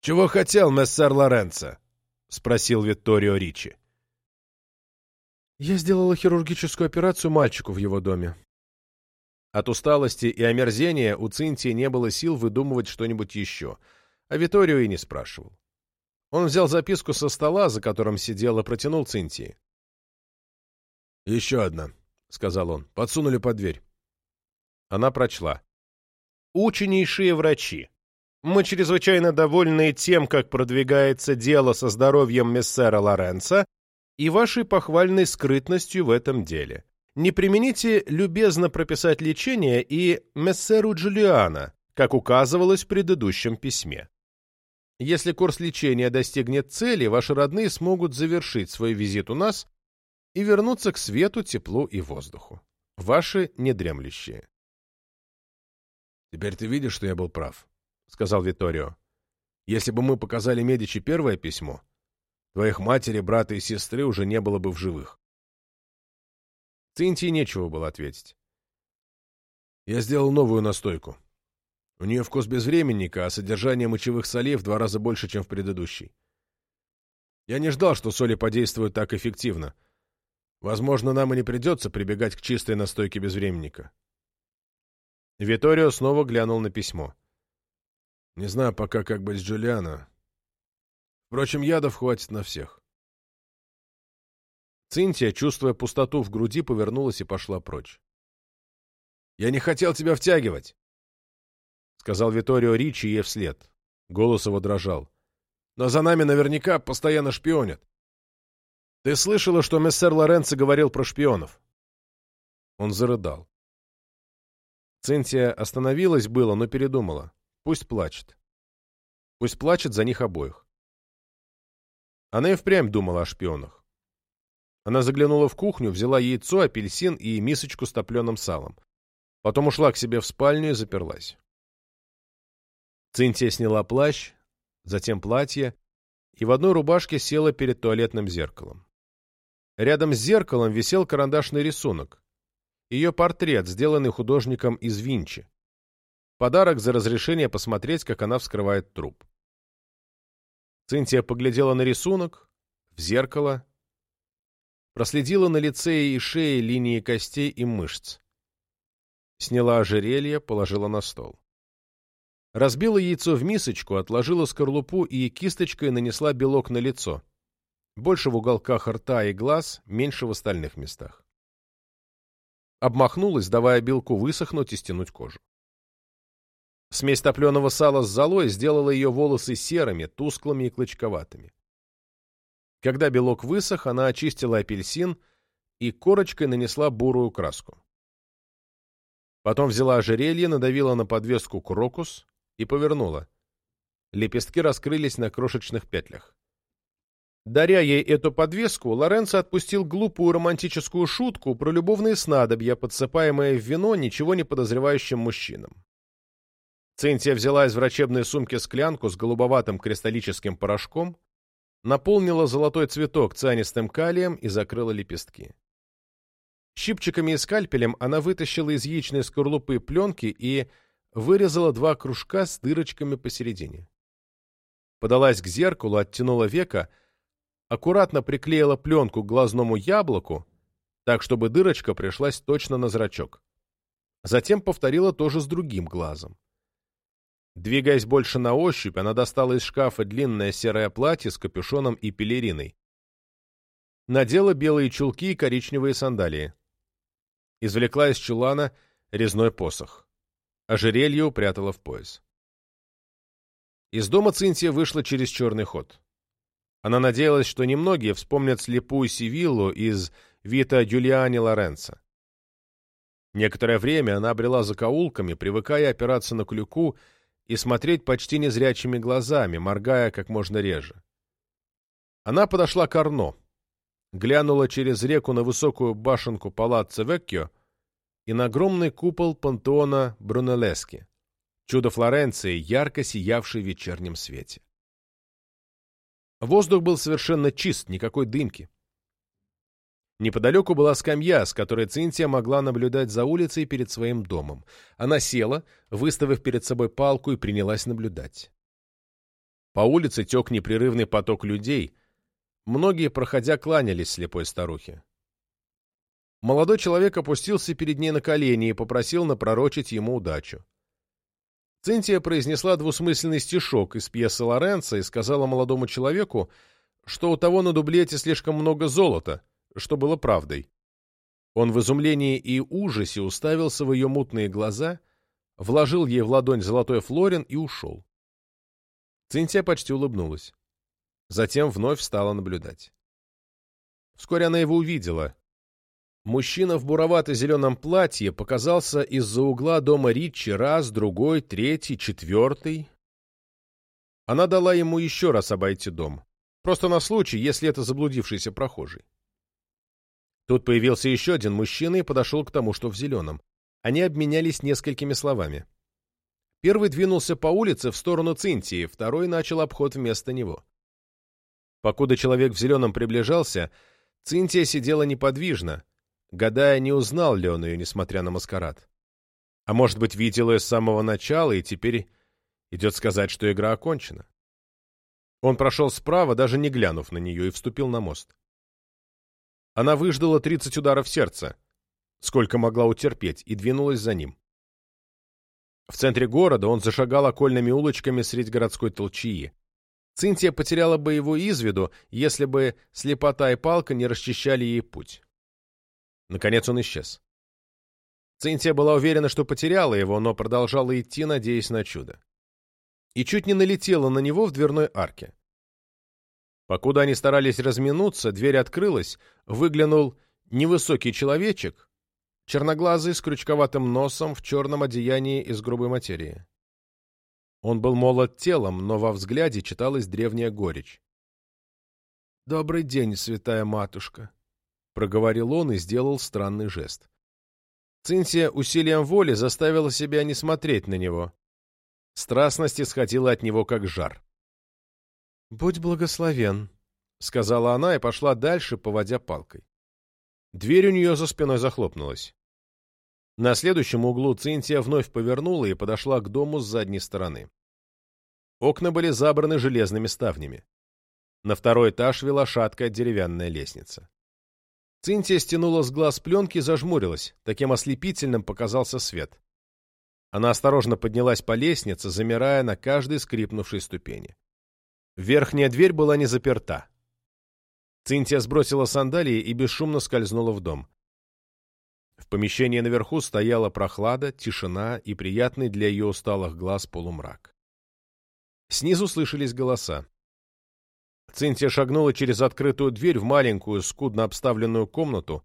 «Чего хотел мессер Лоренцо?» — спросил Витторио Ричи. «Я сделала хирургическую операцию мальчику в его доме», от усталости и омерзения у Цинтии не было сил выдумывать что-нибудь еще, а Виторио и не спрашивал. Он взял записку со стола, за которым сидел, и протянул Цинтии. «Еще одна», — сказал он. «Подсунули под дверь». Она прочла. «Ученейшие врачи, мы чрезвычайно довольны тем, как продвигается дело со здоровьем мессера Лоренца и вашей похвальной скрытностью в этом деле не примените любезно прописать лечение и мессеру Джулиана, как указывалось в предыдущем письме. Если курс лечения достигнет цели, ваши родные смогут завершить свой визит у нас и вернуться к свету, теплу и воздуху. Ваши недремлющие. «Теперь ты видишь, что я был прав», — сказал Виторио. «Если бы мы показали Медичи первое письмо, твоих матери, брата и сестры уже не было бы в живых. Цинтии нечего было ответить. Я сделал новую настойку. У нее вкус безвременника, а содержание мочевых солей в два раза больше, чем в предыдущей. Я не ждал, что соли подействуют так эффективно. Возможно, нам и не придется прибегать к чистой настойке безвременника. Виторио снова глянул на письмо. Не знаю пока, как быть с Джулиано. Впрочем, ядов хватит на всех. Цинтия, чувствуя пустоту в груди, повернулась и пошла прочь. «Я не хотел тебя втягивать!» — сказал Виторио Ричи ей вслед. Голос его дрожал. «Но за нами наверняка постоянно шпионят. Ты слышала, что мессер Лоренцо говорил про шпионов?» Он зарыдал. Цинтия остановилась было, но передумала. Пусть плачет. Пусть плачет за них обоих. Она и впрямь думала о шпионах. Она заглянула в кухню, взяла яйцо, апельсин и мисочку с топленым салом. Потом ушла к себе в спальню и заперлась. Цинтия сняла плащ, затем платье, и в одной рубашке села перед туалетным зеркалом. Рядом с зеркалом висел карандашный рисунок. Ее портрет, сделанный художником из Винчи. Подарок за разрешение посмотреть, как она вскрывает труп. Цинтия поглядела на рисунок, в зеркало, проследила на лице и шее линии костей и мышц. Сняла ожерелье, положила на стол. Разбила яйцо в мисочку, отложила скорлупу и кисточкой нанесла белок на лицо. Больше в уголках рта и глаз, меньше в остальных местах. Обмахнулась, давая белку высохнуть и стянуть кожу. Смесь топленого сала с золой сделала ее волосы серыми, тусклыми и клочковатыми. Когда белок высох, она очистила апельсин и корочкой нанесла бурую краску. Потом взяла ожерелье, надавила на подвеску крокус, и повернула. Лепестки раскрылись на крошечных петлях. Даря ей эту подвеску, Лоренцо отпустил глупую романтическую шутку про любовные снадобья, подсыпаемые в вино ничего не подозревающим мужчинам. Цинтия взяла из врачебной сумки склянку с голубоватым кристаллическим порошком, наполнила золотой цветок цианистым калием и закрыла лепестки. Щипчиками и скальпелем она вытащила из яичной скорлупы пленки и вырезала два кружка с дырочками посередине. Подалась к зеркалу, оттянула века, аккуратно приклеила пленку к глазному яблоку, так, чтобы дырочка пришлась точно на зрачок. Затем повторила то же с другим глазом. Двигаясь больше на ощупь, она достала из шкафа длинное серое платье с капюшоном и пелериной. Надела белые чулки и коричневые сандалии. Извлекла из чулана резной посох. Ожерелье упрятала в пояс. Из дома Цинтия вышла через черный ход. Она надеялась, что немногие вспомнят слепую Сивиллу из Вита Джулиани Лоренцо. Некоторое время она обрела закоулками, привыкая опираться на клюку и смотреть почти незрячими глазами, моргая как можно реже. Она подошла к Арно, глянула через реку на высокую башенку палаццо Веккио и на огромный купол пантеона Брунеллески, чудо Флоренции, ярко сиявший в вечернем свете. Воздух был совершенно чист, никакой дымки. Неподалеку была скамья, с которой Цинтия могла наблюдать за улицей перед своим домом. Она села, выставив перед собой палку, и принялась наблюдать. По улице тек непрерывный поток людей. Многие, проходя, кланялись слепой старухе. Молодой человек опустился перед ней на колени и попросил напророчить ему удачу. Цинтия произнесла двусмысленный стишок из пьесы Лоренца и сказала молодому человеку, что у того на дублете слишком много золота, что было правдой. Он в изумлении и ужасе уставился в ее мутные глаза, вложил ей в ладонь золотой флорин и ушел. Цинтия почти улыбнулась. Затем вновь стала наблюдать. Вскоре она его увидела, Мужчина в буровато-зеленом платье показался из-за угла дома Ричи раз, другой, третий, четвертый. Она дала ему еще раз обойти дом. Просто на случай, если это заблудившийся прохожий. Тут появился еще один мужчина и подошел к тому, что в зеленом. Они обменялись несколькими словами. Первый двинулся по улице в сторону Цинтии, второй начал обход вместо него. Покуда человек в зеленом приближался, Цинтия сидела неподвижно, гадая, не узнал ли он ее, несмотря на маскарад. А может быть, видел ее с самого начала, и теперь идет сказать, что игра окончена. Он прошел справа, даже не глянув на нее, и вступил на мост. Она выждала тридцать ударов сердца, сколько могла утерпеть, и двинулась за ним. В центре города он зашагал окольными улочками средь городской толчии. Цинтия потеряла бы его из виду, если бы слепота и палка не расчищали ей путь. Наконец он исчез. Цинтия была уверена, что потеряла его, но продолжала идти, надеясь на чудо. И чуть не налетела на него в дверной арке. Покуда они старались разминуться, дверь открылась, выглянул невысокий человечек, черноглазый с крючковатым носом в черном одеянии из грубой материи. Он был молод телом, но во взгляде читалась древняя горечь. «Добрый день, святая матушка», проговорил он и сделал странный жест. Цинтия усилием воли заставила себя не смотреть на него. Страстность исходила от него, как жар. «Будь благословен», — сказала она и пошла дальше, поводя палкой. Дверь у нее за спиной захлопнулась. На следующем углу Цинтия вновь повернула и подошла к дому с задней стороны. Окна были забраны железными ставнями. На второй этаж вела шаткая деревянная лестница. Цинтия стянула с глаз пленки и зажмурилась, таким ослепительным показался свет. Она осторожно поднялась по лестнице, замирая на каждой скрипнувшей ступени. Верхняя дверь была не заперта. Цинтия сбросила сандалии и бесшумно скользнула в дом. В помещении наверху стояла прохлада, тишина и приятный для ее усталых глаз полумрак. Снизу слышались голоса. Цинтия шагнула через открытую дверь в маленькую, скудно обставленную комнату.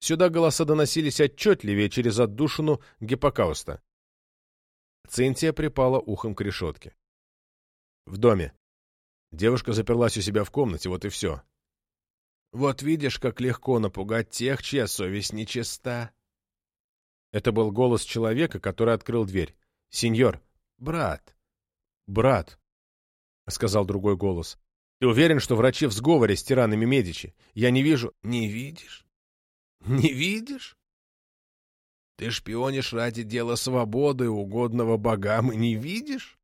Сюда голоса доносились отчетливее через отдушину гиппокауста. Цинтия припала ухом к решетке. В доме. Девушка заперлась у себя в комнате, вот и все. Вот видишь, как легко напугать тех, чья совесть нечиста. Это был голос человека, который открыл дверь. «Сеньор!» «Брат!» «Брат!» — сказал другой голос. Ты уверен, что врачи в сговоре с тиранами Медичи? Я не вижу... Не видишь? Не видишь? Ты шпионишь ради дела свободы, угодного богам, и не видишь?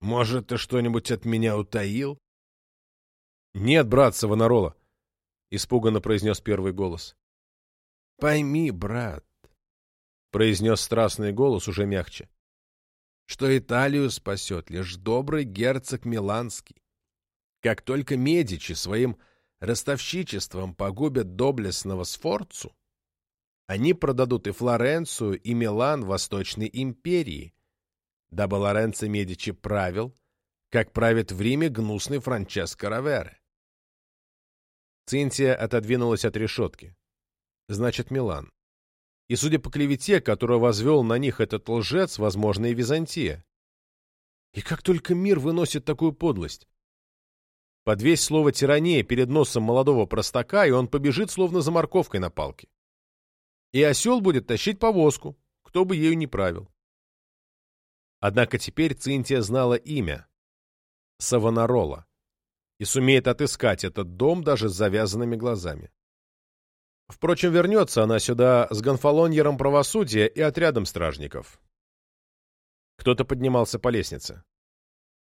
Может, ты что-нибудь от меня утаил? Нет, брат Савонарола, — испуганно произнес первый голос. Пойми, брат, — произнес страстный голос уже мягче, — что Италию спасет лишь добрый герцог Миланский. Как только Медичи своим ростовщичеством погубят доблестного Сфорцу, они продадут и Флоренцию, и Милан Восточной империи, дабы Лоренцо Медичи правил, как правит в Риме гнусный Франческо Равере. Цинтия отодвинулась от решетки. Значит, Милан. И, судя по клевете, которую возвел на них этот лжец, возможно, и Византия. И как только мир выносит такую подлость? Подвесь слово «тирания» перед носом молодого простака, и он побежит, словно за морковкой на палке. И осел будет тащить повозку, кто бы ею не правил. Однако теперь Цинтия знала имя — Савонарола, и сумеет отыскать этот дом даже с завязанными глазами. Впрочем, вернется она сюда с гонфолоньером правосудия и отрядом стражников. Кто-то поднимался по лестнице.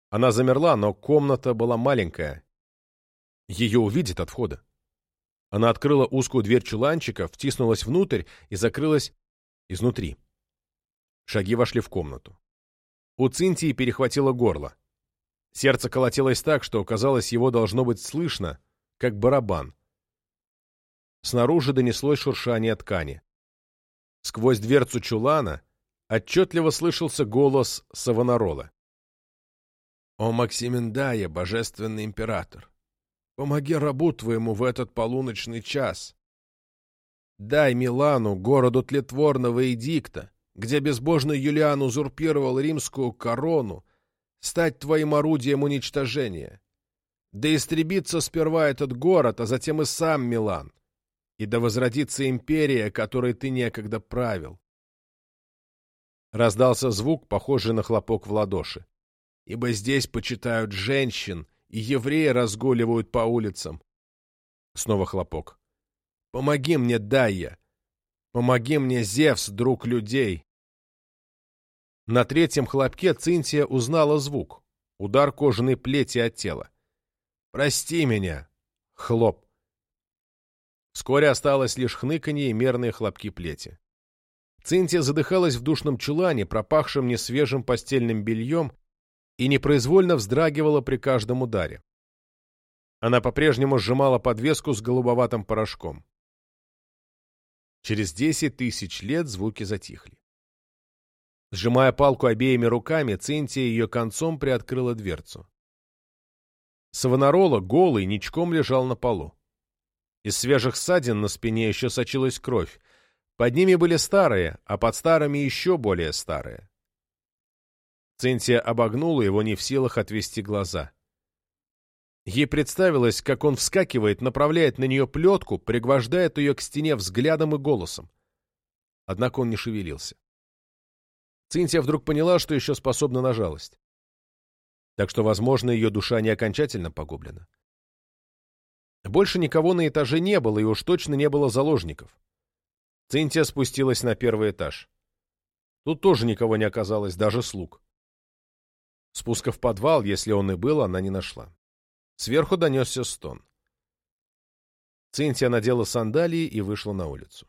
Она замерла, но комната была маленькая, ее увидят от входа. Она открыла узкую дверь чуланчика, втиснулась внутрь и закрылась изнутри. Шаги вошли в комнату. У Цинтии перехватило горло. Сердце колотилось так, что, казалось, его должно быть слышно, как барабан. Снаружи донеслось шуршание ткани. Сквозь дверцу чулана отчетливо слышался голос Савонарола. «О Максимендая, божественный император! Помоги рабу твоему в этот полуночный час. Дай Милану, городу тлетворного эдикта, где безбожный Юлиан узурпировал римскую корону, стать твоим орудием уничтожения. Да истребится сперва этот город, а затем и сам Милан, и да возродится империя, которой ты некогда правил. Раздался звук, похожий на хлопок в ладоши. Ибо здесь почитают женщин, и евреи разгуливают по улицам. Снова хлопок. «Помоги мне, Дайя! Помоги мне, Зевс, друг людей!» На третьем хлопке Цинтия узнала звук. Удар кожаной плети от тела. «Прости меня!» Хлоп. Вскоре осталось лишь хныканье и мерные хлопки плети. Цинтия задыхалась в душном чулане, пропахшем несвежим постельным бельем и непроизвольно вздрагивала при каждом ударе. Она по-прежнему сжимала подвеску с голубоватым порошком. Через десять тысяч лет звуки затихли. Сжимая палку обеими руками, Цинтия ее концом приоткрыла дверцу. Савонарола, голый, ничком лежал на полу. Из свежих ссадин на спине еще сочилась кровь. Под ними были старые, а под старыми еще более старые. Цинтия обогнула его, не в силах отвести глаза. Ей представилось, как он вскакивает, направляет на нее плетку, пригвождает ее к стене взглядом и голосом. Однако он не шевелился. Цинтия вдруг поняла, что еще способна на жалость. Так что, возможно, ее душа не окончательно погублена. Больше никого на этаже не было, и уж точно не было заложников. Цинтия спустилась на первый этаж. Тут тоже никого не оказалось, даже слуг. Спуска в подвал, если он и был, она не нашла. Сверху донесся стон. Цинтия надела сандалии и вышла на улицу.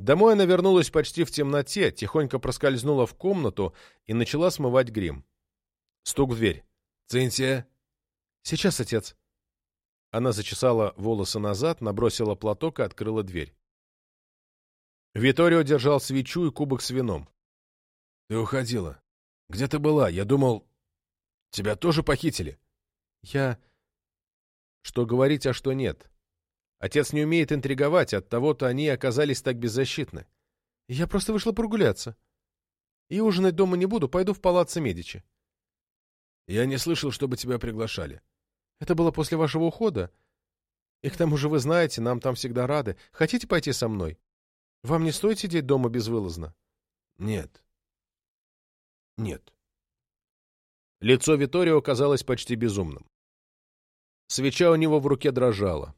Домой она вернулась почти в темноте, тихонько проскользнула в комнату и начала смывать грим. Стук в дверь. «Цинтия!» «Сейчас, отец!» Она зачесала волосы назад, набросила платок и открыла дверь. Виторио держал свечу и кубок с вином. «Ты уходила. Где ты была? Я думал, тебя тоже похитили». «Я...» Что говорить, а что нет. Отец не умеет интриговать, от того-то они оказались так беззащитны. Я просто вышла прогуляться. И ужинать дома не буду, пойду в палаццо Медичи. Я не слышал, чтобы тебя приглашали. Это было после вашего ухода. И к тому же вы знаете, нам там всегда рады. Хотите пойти со мной? Вам не стоит сидеть дома безвылазно? Нет. Нет. Лицо Виторио казалось почти безумным. Свеча у него в руке дрожала.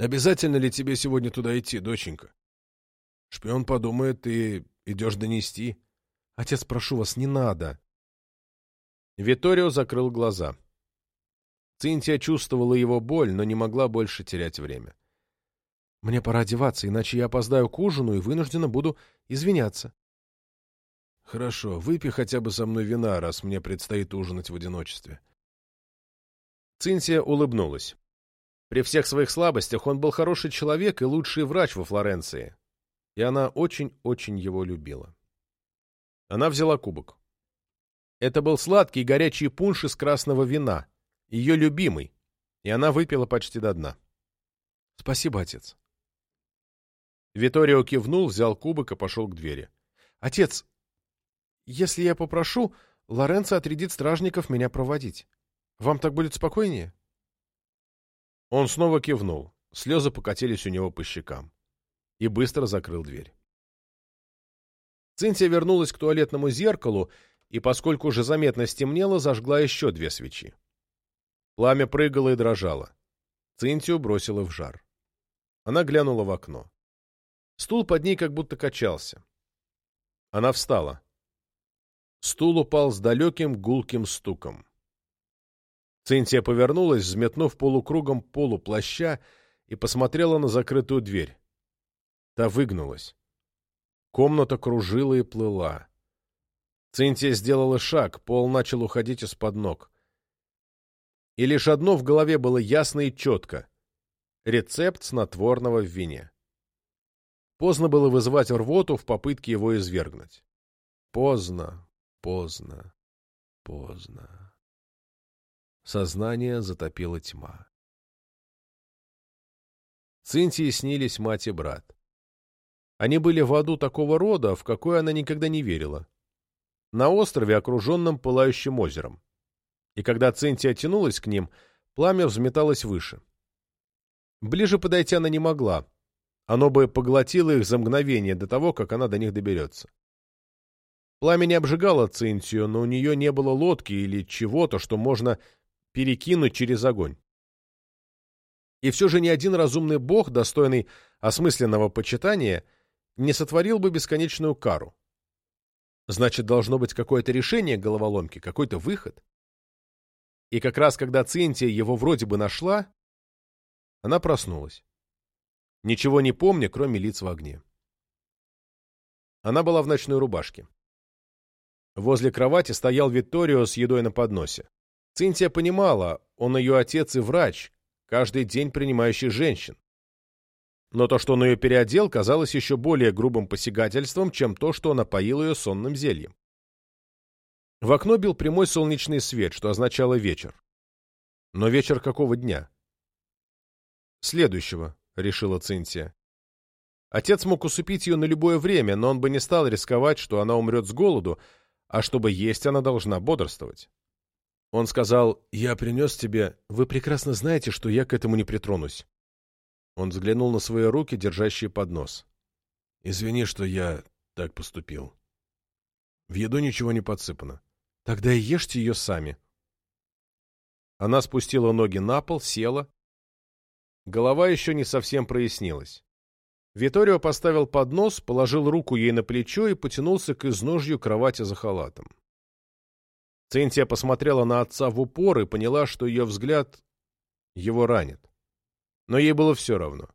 «Обязательно ли тебе сегодня туда идти, доченька? Шпион подумает, ты идешь донести. Отец, прошу вас, не надо». Виторио закрыл глаза. Цинтия чувствовала его боль, но не могла больше терять время. «Мне пора одеваться, иначе я опоздаю к ужину и вынуждена буду извиняться». «Хорошо, выпей хотя бы со мной вина, раз мне предстоит ужинать в одиночестве». Цинтия улыбнулась. При всех своих слабостях он был хороший человек и лучший врач во Флоренции, и она очень-очень его любила. Она взяла кубок. Это был сладкий горячий пунш из красного вина, ее любимый, и она выпила почти до дна. — Спасибо, отец. Виторио кивнул, взял кубок и пошел к двери. — Отец, если я попрошу, Лоренцо отрядит стражников меня проводить. Вам так будет спокойнее? Он снова кивнул. Слезы покатились у него по щекам. И быстро закрыл дверь. Цинтия вернулась к туалетному зеркалу и, поскольку уже заметно стемнело, зажгла еще две свечи. Пламя прыгало и дрожало. Цинтию бросило в жар. Она глянула в окно. Стул под ней как будто качался. Она встала. Стул упал с далеким гулким стуком. Цинтия повернулась, взметнув полукругом полу плаща, и посмотрела на закрытую дверь. Та выгнулась. Комната кружила и плыла. Цинтия сделала шаг, пол начал уходить из-под ног и лишь одно в голове было ясно и четко — рецепт снотворного в вине. Поздно было вызывать рвоту в попытке его извергнуть. Поздно, поздно, поздно. Сознание затопила тьма. Цинтии снились мать и брат. Они были в аду такого рода, в какой она никогда не верила. На острове, окруженном пылающим озером и когда Цинтия тянулась к ним, пламя взметалось выше. Ближе подойти она не могла. Оно бы поглотило их за мгновение до того, как она до них доберется. Пламя не обжигало Цинтию, но у нее не было лодки или чего-то, что можно перекинуть через огонь. И все же ни один разумный бог, достойный осмысленного почитания, не сотворил бы бесконечную кару. Значит, должно быть какое-то решение головоломки, какой-то выход. И как раз когда Цинтия его вроде бы нашла, она проснулась. Ничего не помня, кроме лиц в огне. Она была в ночной рубашке. Возле кровати стоял Витторио с едой на подносе. Цинтия понимала, он ее отец и врач, каждый день принимающий женщин. Но то, что он ее переодел, казалось еще более грубым посягательством, чем то, что он опоил ее сонным зельем. В окно бил прямой солнечный свет, что означало вечер. Но вечер какого дня? Следующего, решила Цинтия. Отец мог усыпить ее на любое время, но он бы не стал рисковать, что она умрет с голоду, а чтобы есть, она должна бодрствовать. Он сказал, «Я принес тебе... Вы прекрасно знаете, что я к этому не притронусь». Он взглянул на свои руки, держащие поднос. «Извини, что я так поступил. В еду ничего не подсыпано. Тогда ешьте ее сами». Она спустила ноги на пол, села. Голова еще не совсем прояснилась. Виторио поставил поднос, положил руку ей на плечо и потянулся к изножью кровати за халатом. Цинтия посмотрела на отца в упор и поняла, что ее взгляд его ранит. Но ей было все равно.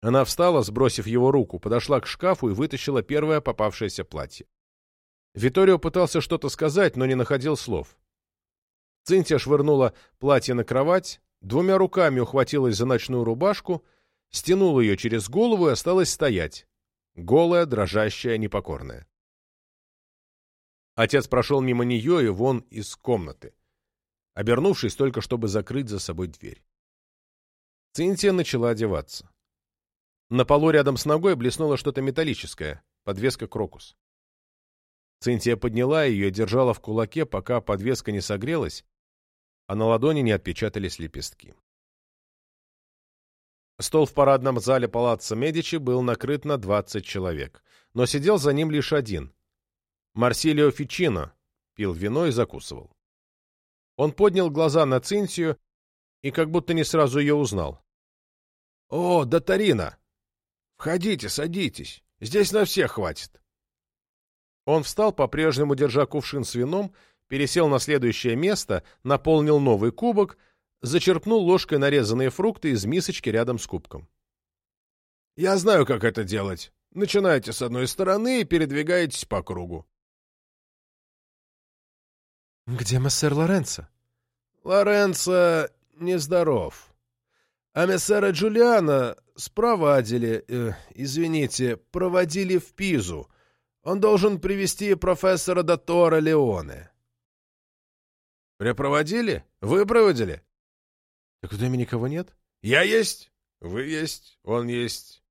Она встала, сбросив его руку, подошла к шкафу и вытащила первое попавшееся платье. Виторио пытался что-то сказать, но не находил слов. Цинтия швырнула платье на кровать, двумя руками ухватилась за ночную рубашку, стянула ее через голову и осталась стоять, голая, дрожащая, непокорная. Отец прошел мимо нее и вон из комнаты, обернувшись только, чтобы закрыть за собой дверь. Цинтия начала одеваться. На полу рядом с ногой блеснуло что-то металлическое, подвеска крокус. Цинтия подняла ее и держала в кулаке, пока подвеска не согрелась, а на ладони не отпечатались лепестки. Стол в парадном зале палаццо Медичи был накрыт на 20 человек, но сидел за ним лишь один, Марсилио Фичино пил вино и закусывал. Он поднял глаза на Цинтию и как будто не сразу ее узнал. — О, Датарина! Входите, садитесь. Здесь на всех хватит. Он встал, по-прежнему держа кувшин с вином, пересел на следующее место, наполнил новый кубок, зачерпнул ложкой нарезанные фрукты из мисочки рядом с кубком. — Я знаю, как это делать. Начинайте с одной стороны и передвигаетесь по кругу. «Где мессер Лоренцо?» «Лоренцо нездоров. А мессера Джулиана спровадили, э, извините, проводили в Пизу. Он должен привести профессора Дотора Леоне». «Припроводили? Вы проводили?» «Так в доме никого нет?» «Я есть, вы есть, он есть.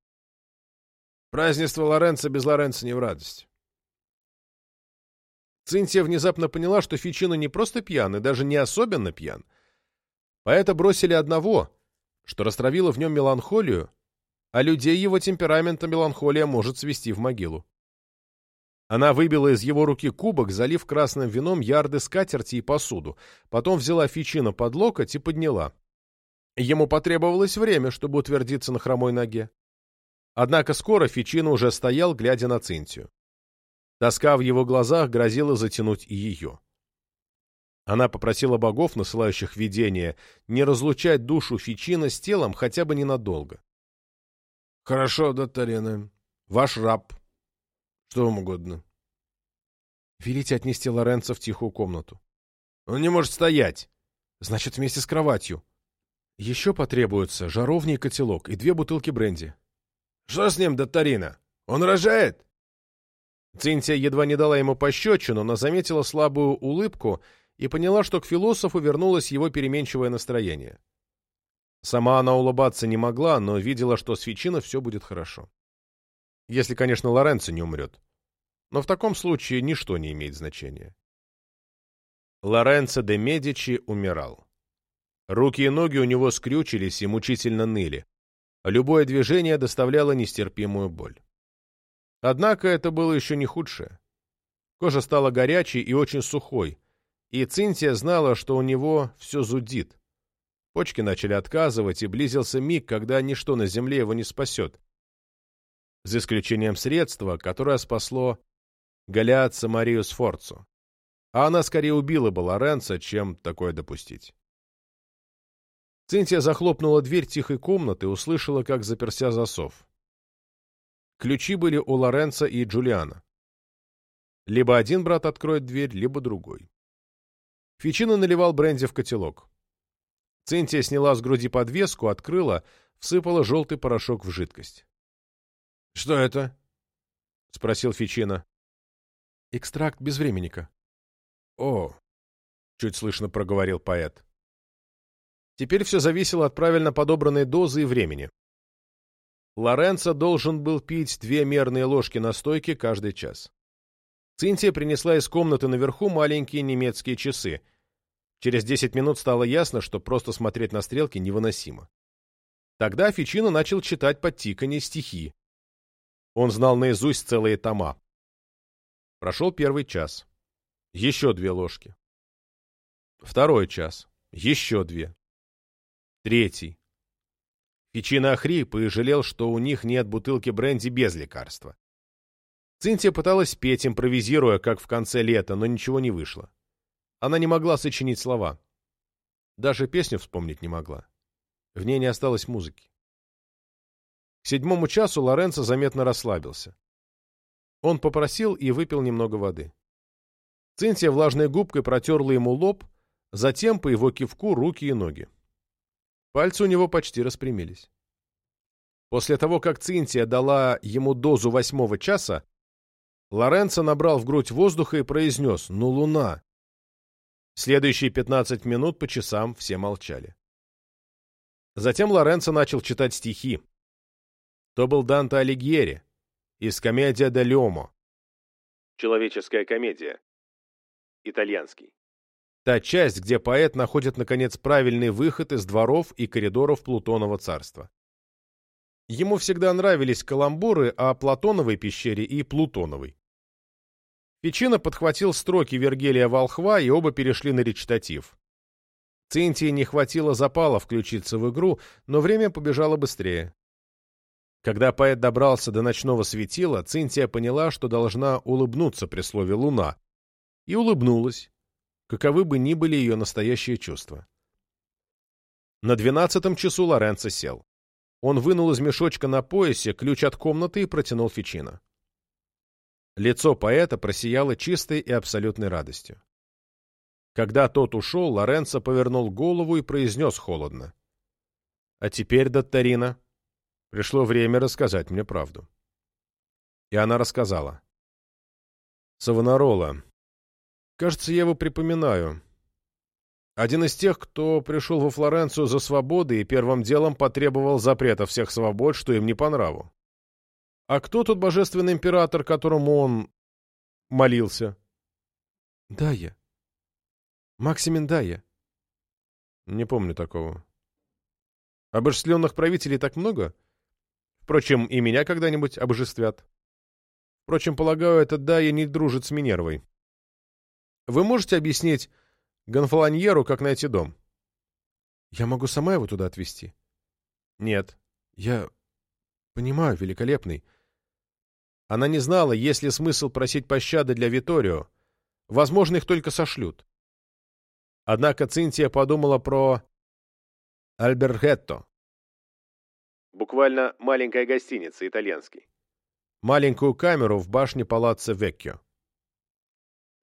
Празднество Лоренцо без Лоренцо не в радость». Цинтия внезапно поняла, что Фичино не просто пьян, и даже не особенно пьян. Поэта бросили одного, что растравило в нем меланхолию, а людей его темперамента меланхолия может свести в могилу. Она выбила из его руки кубок, залив красным вином ярды скатерти и посуду, потом взяла Фичино под локоть и подняла. Ему потребовалось время, чтобы утвердиться на хромой ноге. Однако скоро Фичино уже стоял, глядя на Цинтию. Тоска в его глазах грозила затянуть и ее. Она попросила богов, насылающих видения, не разлучать душу Фичина с телом хотя бы ненадолго. — Хорошо, Датарина. Ваш раб. Что вам угодно. Велите отнести Лоренцо в тихую комнату. — Он не может стоять. — Значит, вместе с кроватью. Еще потребуется жаровня и котелок, и две бутылки бренди. — Что с ним, Датарина? Он рожает? Цинтия едва не дала ему пощечину, но заметила слабую улыбку и поняла, что к философу вернулось его переменчивое настроение. Сама она улыбаться не могла, но видела, что с Фичино все будет хорошо. Если, конечно, Лоренцо не умрет. Но в таком случае ничто не имеет значения. Лоренцо де Медичи умирал. Руки и ноги у него скрючились и мучительно ныли. Любое движение доставляло нестерпимую боль. Однако это было еще не худшее. Кожа стала горячей и очень сухой, и Цинтия знала, что у него все зудит. Почки начали отказывать, и близился миг, когда ничто на земле его не спасет. За исключением средства, которое спасло Галиатца Марию Сфорцу. А она скорее убила бы Лоренца, чем такое допустить. Цинтия захлопнула дверь тихой комнаты и услышала, как заперся засов. Ключи были у Лоренца и Джулиана. Либо один брат откроет дверь, либо другой. Фичино наливал бренди в котелок. Цинтия сняла с груди подвеску, открыла, всыпала желтый порошок в жидкость. — Что это? — спросил Фичино. — Экстракт безвременника. — О! — чуть слышно проговорил поэт. Теперь все зависело от правильно подобранной дозы и времени. Лоренцо должен был пить две мерные ложки настойки каждый час. Цинтия принесла из комнаты наверху маленькие немецкие часы. Через десять минут стало ясно, что просто смотреть на стрелки невыносимо. Тогда Фичино начал читать под тиканье стихи. Он знал наизусть целые тома. Прошел первый час. Еще две ложки. Второй час. Еще две. Третий. Фичино охрип и жалел, что у них нет бутылки бренди без лекарства. Цинтия пыталась петь, импровизируя, как в конце лета, но ничего не вышло. Она не могла сочинить слова. Даже песню вспомнить не могла. В ней не осталось музыки. К седьмому часу Лоренцо заметно расслабился. Он попросил и выпил немного воды. Цинтия влажной губкой протерла ему лоб, затем по его кивку руки и ноги. Пальцы у него почти распрямились. После того, как Цинтия дала ему дозу восьмого часа, Лоренцо набрал в грудь воздуха и произнес «Ну, луна!». Следующие пятнадцать минут по часам все молчали. Затем Лоренцо начал читать стихи. То был Данте Алигьери из «Комедия де Леомо». Человеческая комедия. Итальянский. Та часть, где поэт находит, наконец, правильный выход из дворов и коридоров Плутонова царства. Ему всегда нравились каламбуры о Платоновой пещере и Плутоновой. Печина подхватил строки Вергелия Волхва, и оба перешли на речитатив. Цинтии не хватило запала включиться в игру, но время побежало быстрее. Когда поэт добрался до ночного светила, Цинтия поняла, что должна улыбнуться при слове «луна», и улыбнулась, каковы бы ни были ее настоящие чувства. На двенадцатом часу Лоренцо сел. Он вынул из мешочка на поясе ключ от комнаты и протянул Фичино. Лицо поэта просияло чистой и абсолютной радостью. Когда тот ушел, Лоренцо повернул голову и произнес холодно. «А теперь, Доттарина, пришло время рассказать мне правду». И она рассказала. «Савонарола. Кажется, я его припоминаю. Один из тех, кто пришел во Флоренцию за свободой и первым делом потребовал запрета всех свобод, что им не по нраву. А кто тот божественный император, которому он молился? Дая. Максимин Дая. Не помню такого. Обожествленных правителей так много? Впрочем, и меня когда-нибудь обожествят. Впрочем, полагаю, этот Дая не дружит с Минервой. Вы можете объяснить Гонфолоньеру, как найти дом? Я могу сама его туда отвезти. Нет. Я понимаю, великолепный. Она не знала, есть ли смысл просить пощады для Виторио. Возможно, их только сошлют. Однако Цинтия подумала про Альбергетто. Буквально маленькая гостиница, итальянский. Маленькую камеру в башне палаццо Веккио.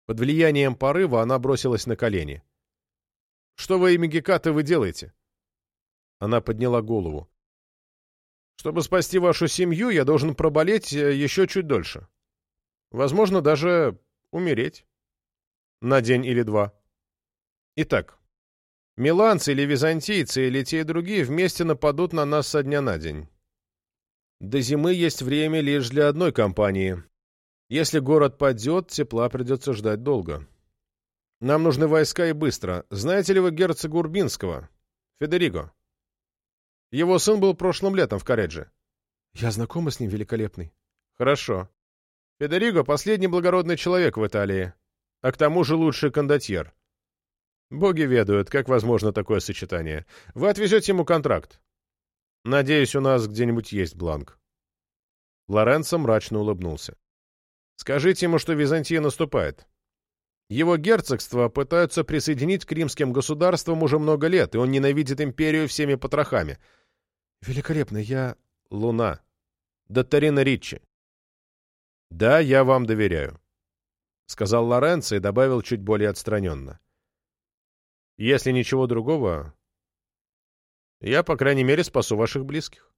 Под влиянием порыва она бросилась на колени. «Что во имя Геката вы делаете?» Она подняла голову. Чтобы спасти вашу семью, я должен проболеть э, еще чуть дольше. Возможно, даже умереть. На день или два. Итак, миланцы или византийцы, или те и другие вместе нападут на нас со дня на день. До зимы есть время лишь для одной компании. Если город падет, тепла придется ждать долго. Нам нужны войска и быстро. Знаете ли вы герцога Урбинского? Федериго. Его сын был прошлым летом в Каредже. Я знакома с ним, великолепный. Хорошо. Федериго — последний благородный человек в Италии, а к тому же лучший кондотьер. Боги ведают, как возможно такое сочетание. Вы отвезете ему контракт. Надеюсь, у нас где-нибудь есть бланк. Лоренцо мрачно улыбнулся. Скажите ему, что Византия наступает. Его герцогство пытаются присоединить к римским государствам уже много лет, и он ненавидит империю всеми потрохами — Великолепно, я... Луна. Доттарина Ричи. Да, я вам доверяю. Сказал Лоренцо и добавил чуть более отстраненно. Если ничего другого, я, по крайней мере, спасу ваших близких.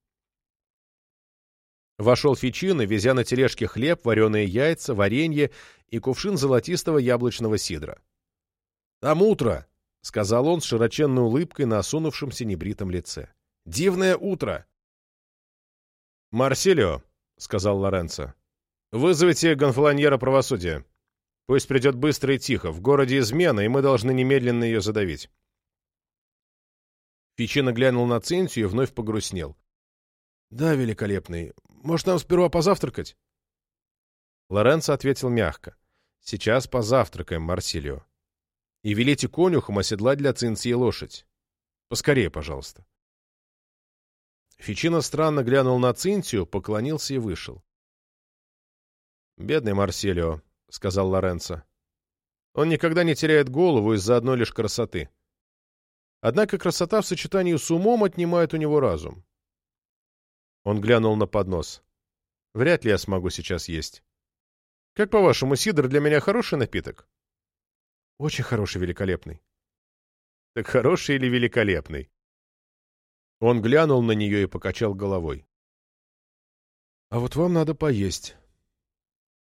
Вошел Фичино, везя на тележке хлеб, вареные яйца, варенье и кувшин золотистого яблочного сидра. «Там утро!» — сказал он с широченной улыбкой на осунувшемся небритом лице. Дивное утро!» «Марсилио», — сказал Лоренцо, — «вызовите гонфланьера правосудия. Пусть придет быстро и тихо. В городе измена, и мы должны немедленно ее задавить. Фичина глянул на Цинтию и вновь погрустнел. — Да, великолепный. Может, нам сперва позавтракать? Лоренцо ответил мягко. — Сейчас позавтракаем, Марсилио. И велите конюхам оседлать для Цинции лошадь. Поскорее, пожалуйста. Фичино странно глянул на Цинтию, поклонился и вышел. «Бедный Марселио», — сказал Лоренцо. «Он никогда не теряет голову из-за одной лишь красоты. Однако красота в сочетании с умом отнимает у него разум». Он глянул на поднос. «Вряд ли я смогу сейчас есть. Как по-вашему, сидр для меня хороший напиток?» «Очень хороший, великолепный». «Так хороший или великолепный?» Он глянул на нее и покачал головой. — А вот вам надо поесть.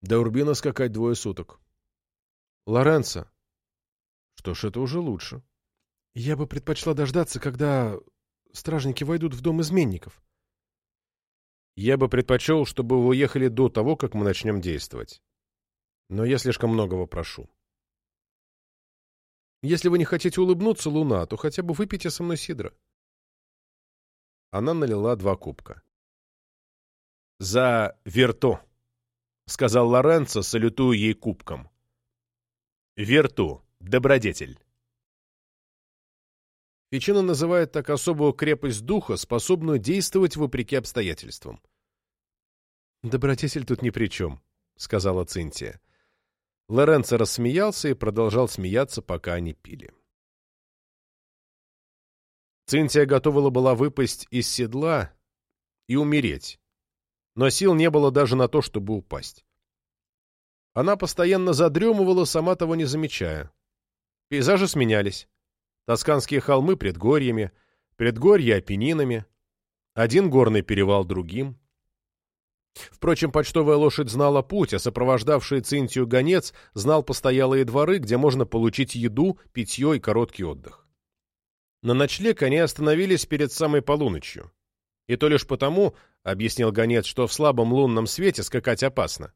До Урбина скакать двое суток. — Лоренцо. — Что ж, это уже лучше. — Я бы предпочла дождаться, когда стражники войдут в дом изменников. — Я бы предпочел, чтобы вы уехали до того, как мы начнем действовать. Но я слишком многого прошу. Если вы не хотите улыбнуться, Луна, то хотя бы выпейте со мной сидра. — она налила два кубка. «За Верту», — сказал Лоренцо, салютуя ей кубком. «Верту, добродетель». Фичино называет так особую крепость духа, способную действовать вопреки обстоятельствам. «Добродетель тут ни при чем», — сказала Цинтия. Лоренцо рассмеялся и продолжал смеяться, пока они пили. Цинтия готова была выпасть из седла и умереть, но сил не было даже на то, чтобы упасть. Она постоянно задремывала, сама того не замечая. Пейзажи сменялись. Тосканские холмы предгорьями, предгорья опенинами, один горный перевал другим. Впрочем, почтовая лошадь знала путь, а сопровождавший Цинтию гонец знал постоялые дворы, где можно получить еду, питье и короткий отдых. На ночлег они остановились перед самой полуночью. И то лишь потому, — объяснил гонец, — что в слабом лунном свете скакать опасно.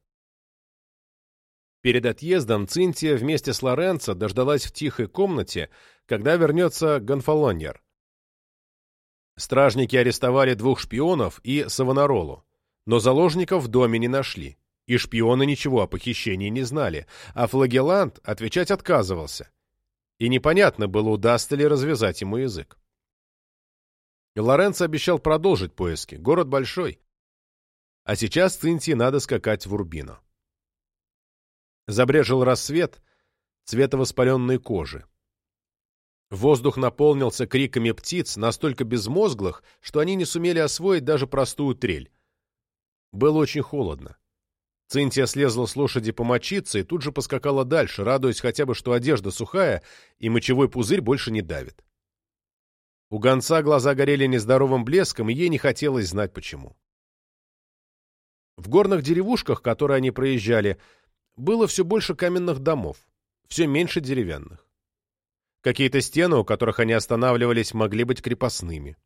Перед отъездом Цинтия вместе с Лоренцо дождалась в тихой комнате, когда вернется Гонфалоньер. Стражники арестовали двух шпионов и Савонаролу, но заложников в доме не нашли, и шпионы ничего о похищении не знали, а Флагелант отвечать отказывался — и непонятно было, удастся ли развязать ему язык. Лоренцо обещал продолжить поиски. Город большой. А сейчас Цинтии надо скакать в Урбино. Забрежил рассвет цвета воспаленной кожи. Воздух наполнился криками птиц, настолько безмозглых, что они не сумели освоить даже простую трель. Было очень холодно. Цинтия слезла с лошади помочиться и тут же поскакала дальше, радуясь хотя бы, что одежда сухая и мочевой пузырь больше не давит. У гонца глаза горели нездоровым блеском, и ей не хотелось знать почему. В горных деревушках, которые они проезжали, было все больше каменных домов, все меньше деревянных. Какие-то стены, у которых они останавливались, могли быть крепостными.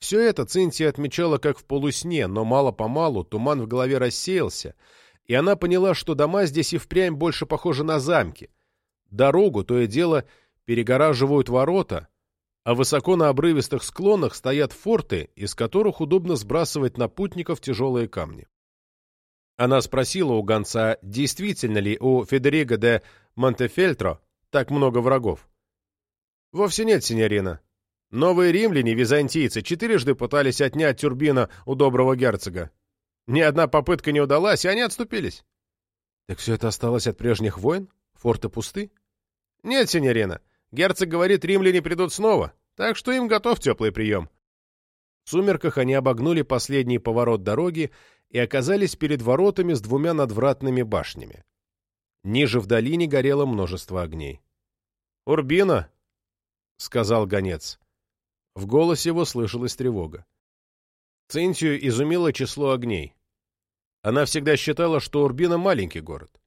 Все это Цинтия отмечала как в полусне, но мало-помалу туман в голове рассеялся, и она поняла, что дома здесь и впрямь больше похожи на замки. Дорогу, то и дело, перегораживают ворота, а высоко на обрывистых склонах стоят форты, из которых удобно сбрасывать на путников тяжелые камни. Она спросила у гонца, действительно ли у Федериго де Монтефельтро так много врагов. «Вовсе нет, синьорина», Новые римляне, византийцы, четырежды пытались отнять Тюрбина у доброго герцога. Ни одна попытка не удалась, и они отступились. Так все это осталось от прежних войн? Форты пусты? Нет, синьорина. Герцог говорит, римляне придут снова, так что им готов теплый прием. В сумерках они обогнули последний поворот дороги и оказались перед воротами с двумя надвратными башнями. Ниже в долине горело множество огней. «Урбина», — сказал гонец, в голосе его слышалась тревога. Цинтию изумило число огней. Она всегда считала, что Урбина — маленький город.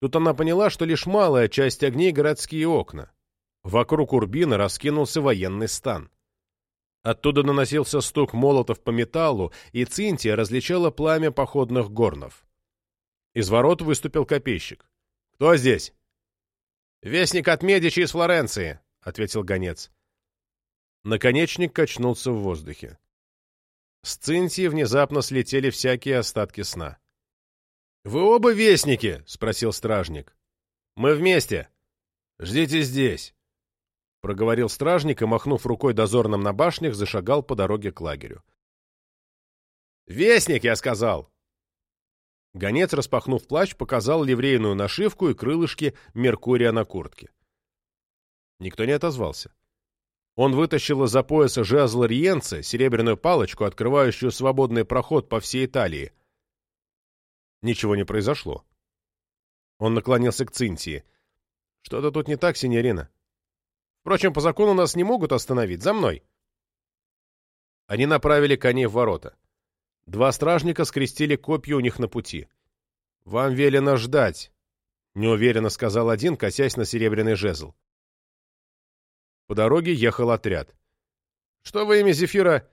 Тут она поняла, что лишь малая часть огней — городские окна. Вокруг Урбина раскинулся военный стан. Оттуда наносился стук молотов по металлу, и Цинтия различала пламя походных горнов. Из ворот выступил копейщик. «Кто здесь?» «Вестник от Медичи из Флоренции», — ответил гонец. Наконечник качнулся в воздухе. С Цинтии внезапно слетели всякие остатки сна. «Вы оба вестники?» — спросил стражник. «Мы вместе. Ждите здесь», — проговорил стражник и, махнув рукой дозорным на башнях, зашагал по дороге к лагерю. «Вестник, я сказал!» Гонец, распахнув плащ, показал ливрейную нашивку и крылышки Меркурия на куртке. Никто не отозвался. Он вытащил из-за пояса жезл Риенца, серебряную палочку, открывающую свободный проход по всей Италии. Ничего не произошло. Он наклонился к Цинтии. «Что-то тут не так, синьорина. Впрочем, по закону нас не могут остановить. За мной!» Они направили коней в ворота. Два стражника скрестили копья у них на пути. «Вам велено ждать», — неуверенно сказал один, косясь на серебряный жезл. По дороге ехал отряд. «Что во имя Зефира?»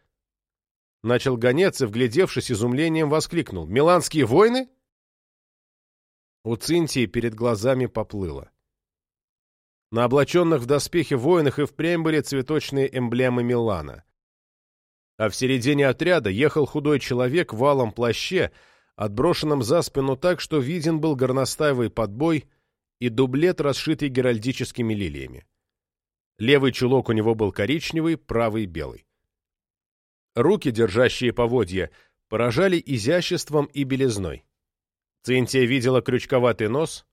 Начал гонец и, вглядевшись изумлением, воскликнул. «Миланские войны?» У Цинтии перед глазами поплыло. На облаченных в доспехи воинах и впрямь были цветочные эмблемы Милана. А в середине отряда ехал худой человек в валом плаще, отброшенном за спину так, что виден был горностаевый подбой и дублет, расшитый геральдическими лилиями. Левый чулок у него был коричневый, правый — белый. Руки, держащие поводья, поражали изяществом и белизной. Цинтия видела крючковатый нос,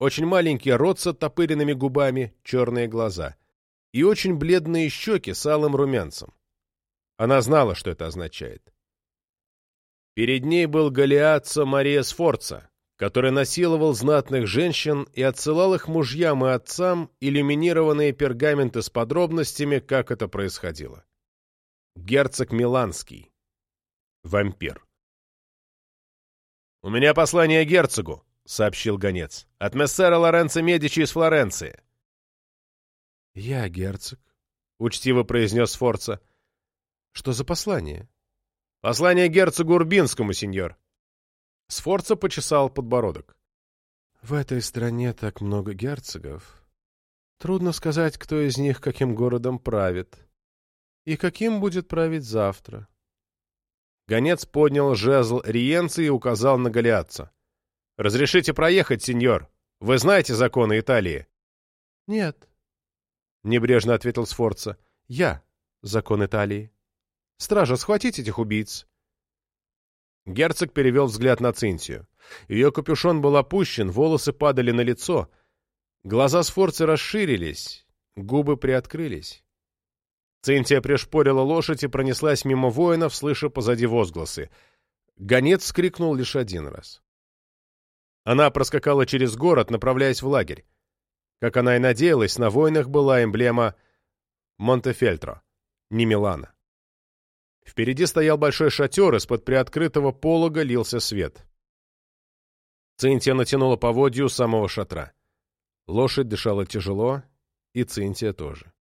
очень маленький рот с оттопыренными губами, черные глаза и очень бледные щеки с алым румянцем. Она знала, что это означает. Перед ней был Голиатцо Мария Сфорца, который насиловал знатных женщин и отсылал их мужьям и отцам иллюминированные пергаменты с подробностями, как это происходило. Герцог Миланский. Вампир. «У меня послание герцогу», — сообщил гонец, — «от мессера Лоренцо Медичи из Флоренции». «Я герцог», — учтиво произнес Сфорца. «Что за послание?» «Послание герцогу Урбинскому, сеньор». Сфорца почесал подбородок. «В этой стране так много герцогов. Трудно сказать, кто из них каким городом правит. И каким будет править завтра». Гонец поднял жезл Риенци и указал на Голиатца. «Разрешите проехать, сеньор? Вы знаете законы Италии?» «Нет», — небрежно ответил Сфорца. «Я закон Италии. Стража, схватите этих убийц. Герцог перевел взгляд на Цинтию. Ее капюшон был опущен, волосы падали на лицо. Глаза Сфорцы расширились, губы приоткрылись. Цинтия пришпорила лошадь и пронеслась мимо воинов, слыша позади возгласы. Гонец скрикнул лишь один раз. Она проскакала через город, направляясь в лагерь. Как она и надеялась, на воинах была эмблема Монтефельтро, не Милана. Впереди стоял большой шатер, из-под приоткрытого полога лился свет. Цинтия натянула поводью самого шатра. Лошадь дышала тяжело, и Цинтия тоже.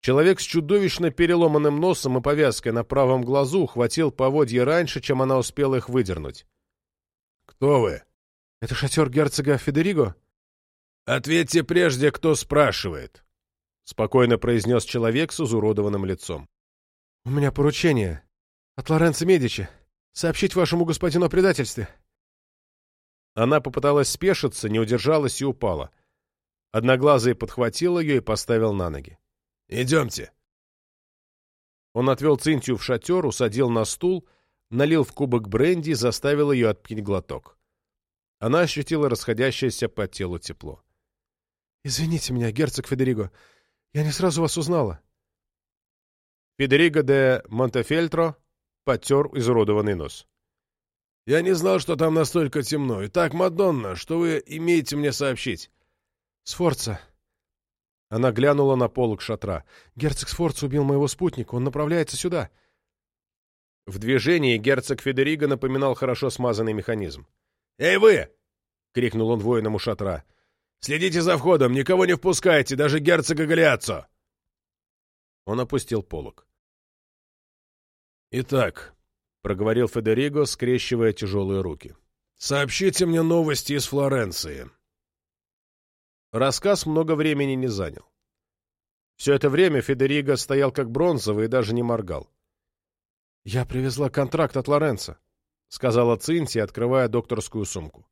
Человек с чудовищно переломанным носом и повязкой на правом глазу хватил поводья раньше, чем она успела их выдернуть. «Кто вы?» «Это шатер герцога Федериго?» «Ответьте прежде, кто спрашивает», — спокойно произнес человек с изуродованным лицом. «У меня поручение. От Лоренцо Медичи. Сообщить вашему господину о предательстве». Она попыталась спешиться, не удержалась и упала. Одноглазый подхватил ее и поставил на ноги. «Идемте». Он отвел Цинтию в шатер, усадил на стул, налил в кубок бренди и заставил ее отпить глоток. Она ощутила расходящееся по телу тепло. «Извините меня, герцог Федериго, я не сразу вас узнала». Федериго де Монтефельтро потер изуродованный нос. «Я не знал, что там настолько темно. И так, Мадонна, что вы имеете мне сообщить?» «Сфорца». Она глянула на полок шатра. «Герцог Сфорца убил моего спутника. Он направляется сюда». В движении герцог Федериго напоминал хорошо смазанный механизм. «Эй, вы!» — крикнул он воинам у шатра. «Следите за входом, никого не впускайте, даже герцога Галиаццо!» Он опустил полок. «Итак», — проговорил Федериго, скрещивая тяжелые руки, — «сообщите мне новости из Флоренции. Рассказ много времени не занял. Все это время Федериго стоял как бронзовый и даже не моргал. «Я привезла контракт от Лоренца», — сказала Цинти, открывая докторскую сумку.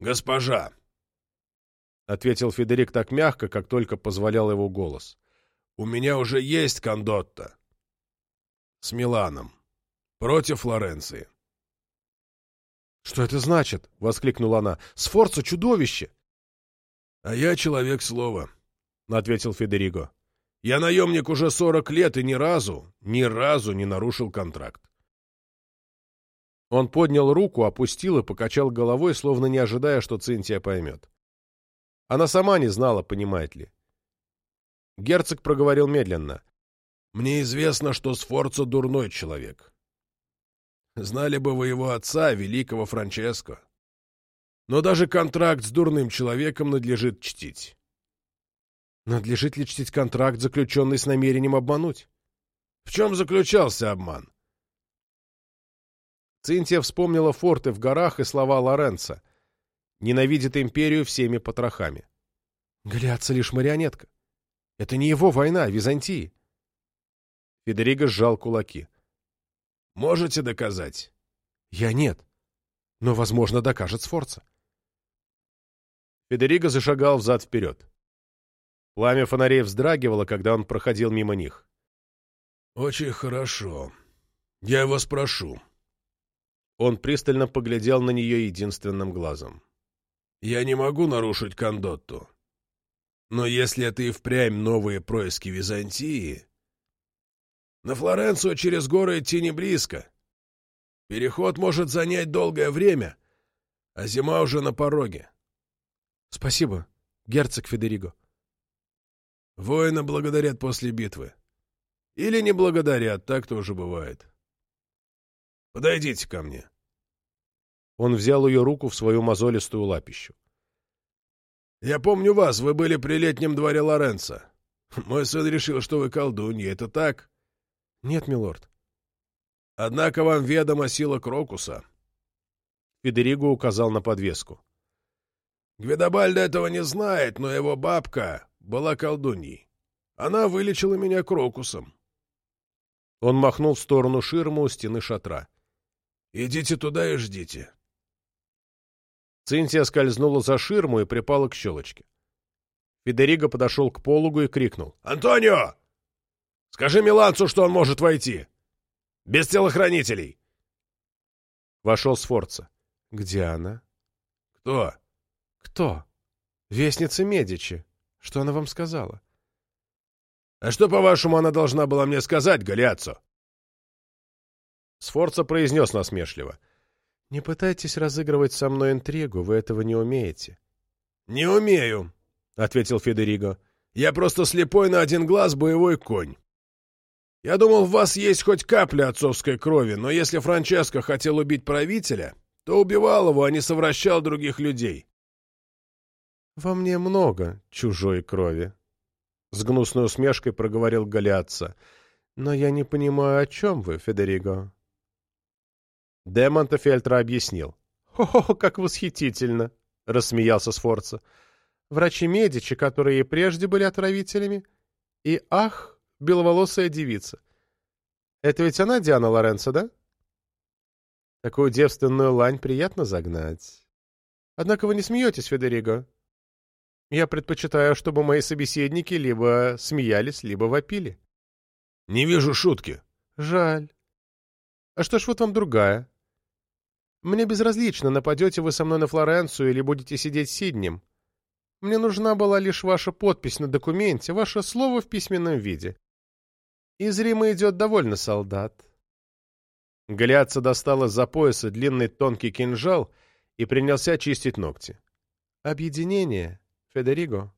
«Госпожа», — ответил Федерик так мягко, как только позволял его голос, — «у меня уже есть кондотта. С Миланом. Против Флоренции». «Что это значит?» — воскликнула она. «Сфорца — чудовище!» «А я человек слова», — ответил Федериго. «Я наемник уже сорок лет и ни разу, ни разу не нарушил контракт». Он поднял руку, опустил и покачал головой, словно не ожидая, что Цинтия поймет. Она сама не знала, понимает ли. Герцог проговорил медленно. «Мне известно, что Сфорцо дурной человек. Знали бы вы его отца, великого Франческо. Но даже контракт с дурным человеком надлежит чтить. Надлежит ли чтить контракт, заключенный с намерением обмануть? В чем заключался обман? Цинтия вспомнила форты в горах и слова Лоренца. Ненавидит империю всеми потрохами. Гляться лишь марионетка. Это не его война, а Византии. Федериго сжал кулаки. Можете доказать? Я нет. Но, возможно, докажет Сфорца. Федериго зашагал взад-вперед. Пламя фонарей вздрагивало, когда он проходил мимо них. «Очень хорошо. Я его спрошу». Он пристально поглядел на нее единственным глазом. «Я не могу нарушить кондотту. Но если это и впрямь новые происки Византии, на Флоренцию через горы идти не близко. Переход может занять долгое время, а зима уже на пороге». «Спасибо, герцог Федериго», Воина благодарят после битвы. Или не благодарят, так тоже бывает. Подойдите ко мне. Он взял ее руку в свою мозолистую лапищу. Я помню вас, вы были при летнем дворе Лоренца. Мой сын решил, что вы колдунья, это так? Нет, милорд. Однако вам ведома сила Крокуса. Федериго указал на подвеску. Гвидобальдо этого не знает, но его бабка была колдуньей. Она вылечила меня крокусом. Он махнул в сторону ширмы у стены шатра. «Идите туда и ждите». Цинтия скользнула за ширму и припала к щелочке. Федериго подошел к пологу и крикнул. «Антонио! Скажи Миланцу, что он может войти! Без телохранителей!» Вошел Сфорца. «Где она?» «Кто?» «Кто?» «Вестница Медичи. Что она вам сказала? — А что, по-вашему, она должна была мне сказать, Галиаццо? Сфорца произнес насмешливо. — Не пытайтесь разыгрывать со мной интригу, вы этого не умеете. — Не умею, — ответил Федериго. — Я просто слепой на один глаз боевой конь. Я думал, в вас есть хоть капля отцовской крови, но если Франческо хотел убить правителя, то убивал его, а не совращал других людей. «Во мне много чужой крови», — с гнусной усмешкой проговорил Галиатца. «Но я не понимаю, о чем вы, Федериго». Де Монтефельтро объяснил. «О, как восхитительно!» — рассмеялся Сфорца. «Врачи Медичи, которые и прежде были отравителями, и, ах, беловолосая девица. Это ведь она Диана Лоренцо, да? Такую девственную лань приятно загнать. Однако вы не смеетесь, Федериго. Я предпочитаю, чтобы мои собеседники либо смеялись, либо вопили. — Не вижу шутки. — Жаль. А что ж вот вам другая? Мне безразлично, нападете вы со мной на Флоренцию или будете сидеть сиднем. Мне нужна была лишь ваша подпись на документе, ваше слово в письменном виде. Из Рима идет довольно солдат. Галиатца достал из-за пояса длинный тонкий кинжал и принялся чистить ногти. Объединение Федериго.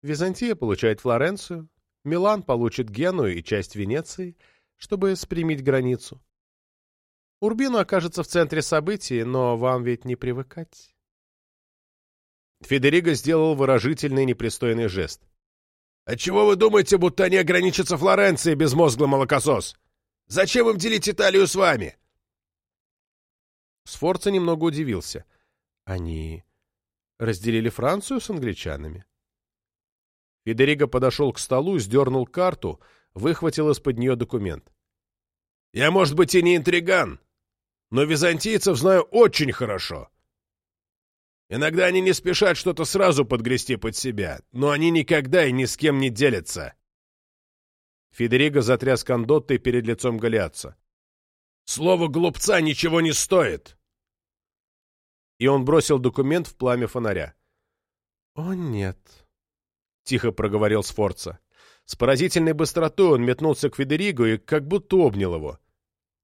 Византия получает Флоренцию, Милан получит Геную и часть Венеции, чтобы спрямить границу. Урбино окажется в центре событий, но вам ведь не привыкать. Федериго сделал выражительный непристойный жест. «Отчего вы думаете, будто они ограничатся Флоренцией, безмозглый молокосос? Зачем им делить Италию с вами?» Сфорца немного удивился. «Они разделили Францию с англичанами. Федериго подошел к столу, сдернул карту, выхватил из-под нее документ. «Я, может быть, и не интриган, но византийцев знаю очень хорошо. Иногда они не спешат что-то сразу подгрести под себя, но они никогда и ни с кем не делятся». Федериго затряс кондоттой перед лицом Голиатца. «Слово глупца ничего не стоит!» И он бросил документ в пламя фонаря. «О, нет!» — тихо проговорил Сфорца. С поразительной быстротой он метнулся к Федериго и как будто обнял его.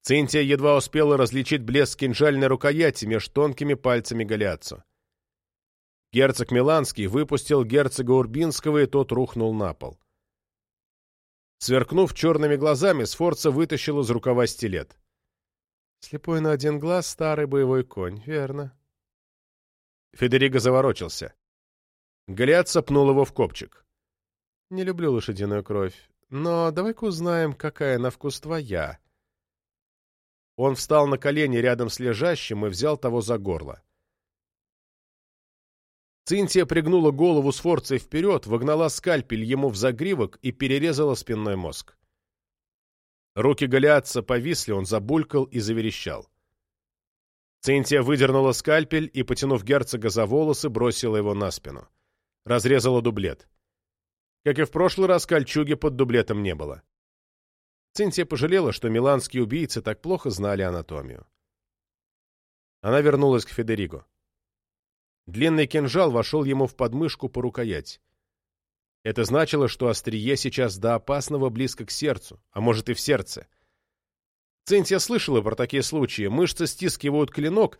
Цинтия едва успела различить блеск кинжальной рукояти меж тонкими пальцами Голиатцо. Герцог Миланский выпустил герцога Урбинского, и тот рухнул на пол. Сверкнув черными глазами, Сфорца вытащил из рукава стилет. Слепой на один глаз старый боевой конь, верно. Федериго заворочился. Голиат сопнул его в копчик. Не люблю лошадиную кровь, но давай-ка узнаем, какая на вкус твоя. Он встал на колени рядом с лежащим и взял того за горло. Цинтия пригнула голову с форцей вперед, вогнала скальпель ему в загривок и перерезала спинной мозг. Руки Голиатца повисли, он забулькал и заверещал. Цинтия выдернула скальпель и, потянув герцога за волосы, бросила его на спину. Разрезала дублет. Как и в прошлый раз, кольчуги под дублетом не было. Цинтия пожалела, что миланские убийцы так плохо знали анатомию. Она вернулась к Федериго. Длинный кинжал вошел ему в подмышку по рукоять. Это значило, что острие сейчас до опасного близко к сердцу, а может и в сердце. Цинтия слышала про такие случаи. Мышцы стискивают клинок,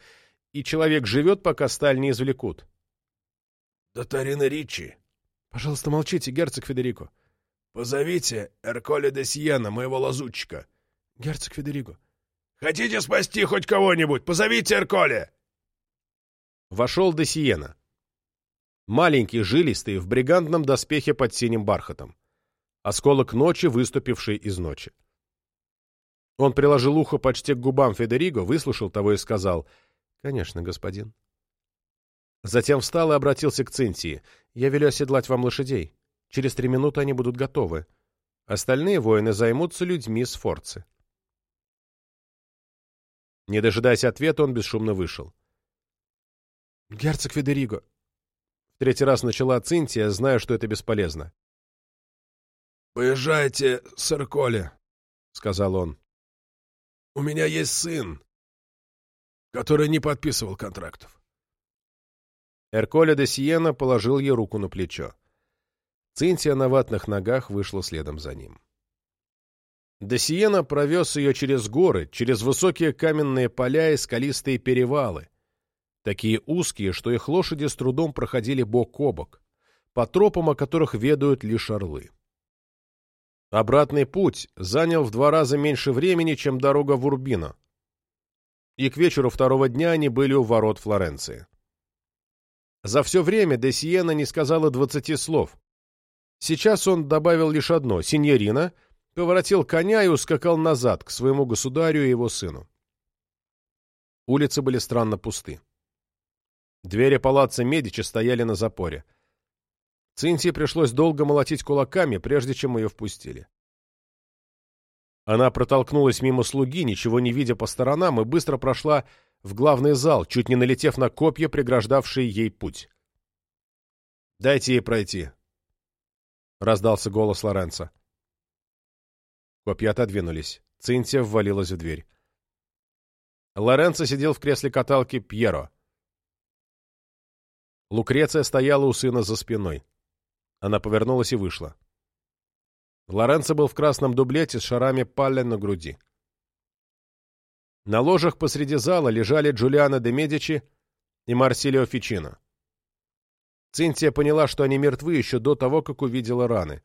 и человек живет, пока сталь не извлекут. — Дотарина Ричи. — Пожалуйста, молчите, герцог Федерико. — Позовите Эрколе де Сиена, моего лазутчика. — Герцог Федерико. — Хотите спасти хоть кого-нибудь? Позовите Эрколе! Вошел де Сиена. Маленький, жилистый, в бригантном доспехе под синим бархатом. Осколок ночи, выступивший из ночи. Он приложил ухо почти к губам Федериго, выслушал того и сказал «Конечно, господин». Затем встал и обратился к Цинтии. «Я велю оседлать вам лошадей. Через три минуты они будут готовы. Остальные воины займутся людьми с форцы». Не дожидаясь ответа, он бесшумно вышел. «Герцог Федериго!» В третий раз начала Цинтия, зная, что это бесполезно. «Поезжайте с Эрколе», — сказал он. «У меня есть сын, который не подписывал контрактов». Эрколе де Сиена положил ей руку на плечо. Цинтия на ватных ногах вышла следом за ним. Де Сиена провез ее через горы, через высокие каменные поля и скалистые перевалы, такие узкие, что их лошади с трудом проходили бок о бок, по тропам, о которых ведают лишь орлы. Обратный путь занял в два раза меньше времени, чем дорога в Урбино, и к вечеру второго дня они были у ворот Флоренции. За все время де Сиена не сказала двадцати слов. Сейчас он добавил лишь одно — синьорина, поворотил коня и ускакал назад, к своему государю и его сыну. Улицы были странно пусты. Двери палаца Медичи стояли на запоре. Цинтии пришлось долго молотить кулаками, прежде чем ее впустили. Она протолкнулась мимо слуги, ничего не видя по сторонам, и быстро прошла в главный зал, чуть не налетев на копья, преграждавшие ей путь. «Дайте ей пройти», — раздался голос Лоренца. Копья отодвинулись. Цинтия ввалилась в дверь. Лоренцо сидел в кресле каталки Пьеро. Лукреция стояла у сына за спиной. Она повернулась и вышла. Лоренцо был в красном дублете с шарами палля на груди. На ложах посреди зала лежали Джулиано де Медичи и Марсилио Фичино. Цинтия поняла, что они мертвы еще до того, как увидела раны.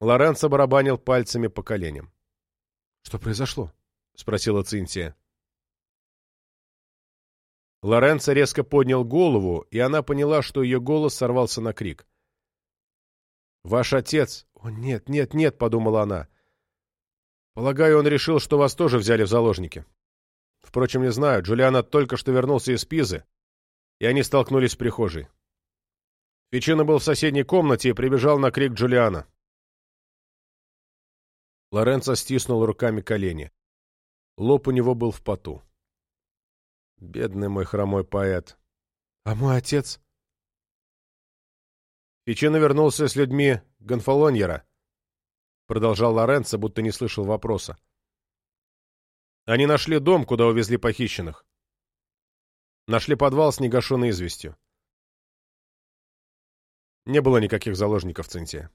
Лоренцо барабанил пальцами по коленям. — Что произошло? — спросила Цинтия. Лоренцо резко поднял голову, и она поняла, что ее голос сорвался на крик. «Ваш отец...» «О, нет, нет, нет», — подумала она. «Полагаю, он решил, что вас тоже взяли в заложники. Впрочем, не знаю, Джулиана только что вернулся из Пизы. И они столкнулись в прихожей. Фичино был в соседней комнате и прибежал на крик Джулиана. Лоренцо стиснул руками колени. Лоб у него был в поту. Бедный мой хромой поэт. А мой отец? Фичино вернулся с людьми Гонфолоньера. Продолжал Лоренцо, будто не слышал вопроса. Они нашли дом, куда увезли похищенных. Нашли подвал с негашенной известью. Не было никаких заложников в Цинте.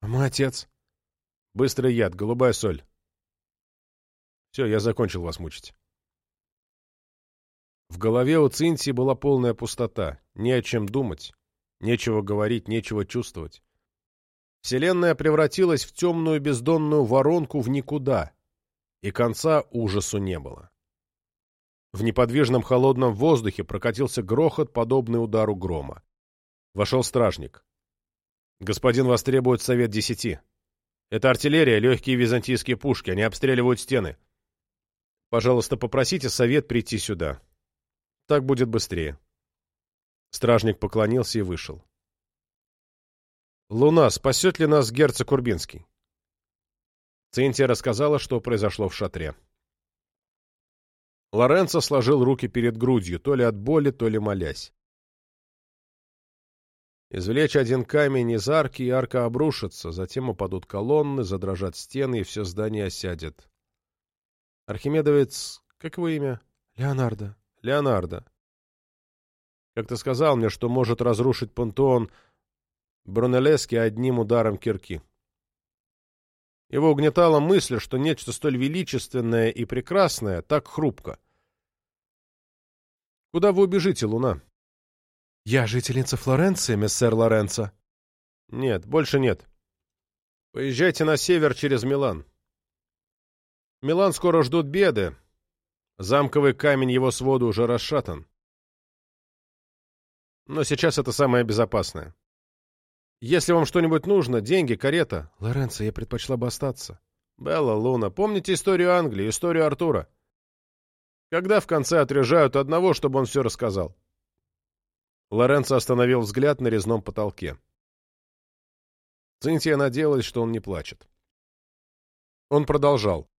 А мой отец? Быстрый яд, голубая соль. Все, я закончил вас мучить. В голове у Цинти была полная пустота, не о чем думать, нечего говорить, нечего чувствовать. Вселенная превратилась в темную бездонную воронку в никуда, и конца ужасу не было. В неподвижном холодном воздухе прокатился грохот, подобный удару грома. Вошел стражник. «Господин вас требует совет десяти. Это артиллерия, легкие византийские пушки, они обстреливают стены. Пожалуйста, попросите совет прийти сюда. Так будет быстрее». Стражник поклонился и вышел. «Луна, спасет ли нас герцог Урбинский?» Цинтия рассказала, что произошло в шатре. Лоренцо сложил руки перед грудью, то ли от боли, то ли молясь. Извлечь один камень из арки, и арка обрушится, затем упадут колонны, задрожат стены, и все здание осядет. Архимедовец... Как его имя? Леонардо. Леонардо. Как ты сказал мне, что может разрушить пантеон Брунеллески одним ударом кирки. Его угнетала мысль, что нечто столь величественное и прекрасное так хрупко. «Куда вы убежите, Луна?» «Я жительница Флоренции, мессер Лоренцо». «Нет, больше нет. Поезжайте на север через Милан. Милан скоро ждут беды. Замковый камень его свода уже расшатан. Но сейчас это самое безопасное. Если вам что-нибудь нужно, деньги, карета. Лоренцо, я предпочла бы остаться. Белла, Луна, помните историю Англии, историю Артура? Когда в конце отрежают одного, чтобы он все рассказал? Лоренцо остановил взгляд на резном потолке. Цинтия надеялась, что он не плачет. Он продолжал.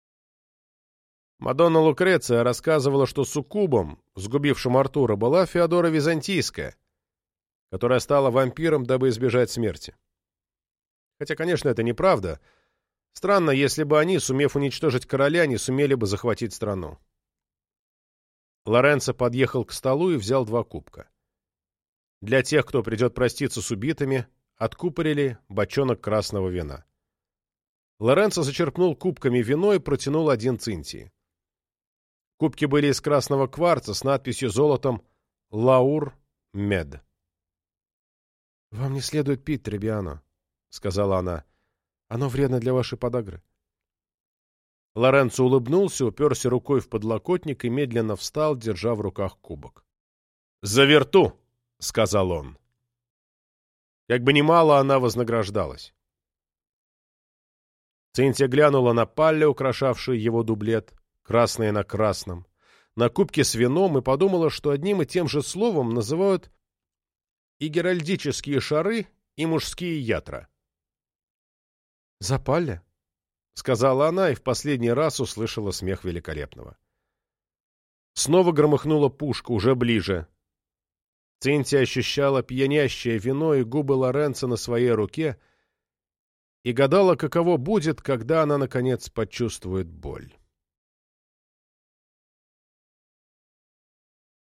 Мадонна Лукреция рассказывала, что суккубом, сгубившим Артура, была Феодора Византийская, которая стала вампиром, дабы избежать смерти. Хотя, конечно, это неправда. Странно, если бы они, сумев уничтожить короля, не сумели бы захватить страну. Лоренцо подъехал к столу и взял два кубка. Для тех, кто придет проститься с убитыми, откупорили бочонок красного вина. Лоренцо зачерпнул кубками вино и протянул один цинтии. Кубки были из красного кварца с надписью золотом «Лаур Мед». — Вам не следует пить, Требиано, — сказала она. — Оно вредно для вашей подагры. Лоренцо улыбнулся, уперся рукой в подлокотник и медленно встал, держа в руках кубок. — За верту! — сказал он. Как бы немало она вознаграждалась. Цинтия глянула на палле, украшавшие его дублет, красное на красном, на кубке с вином и подумала, что одним и тем же словом называют и геральдические шары, и мужские ятра. «Запали?» — сказала она и в последний раз услышала смех великолепного. Снова громыхнула пушка, уже ближе. Цинтия ощущала пьянящее вино и губы Лоренца на своей руке и гадала, каково будет, когда она, наконец, почувствует боль.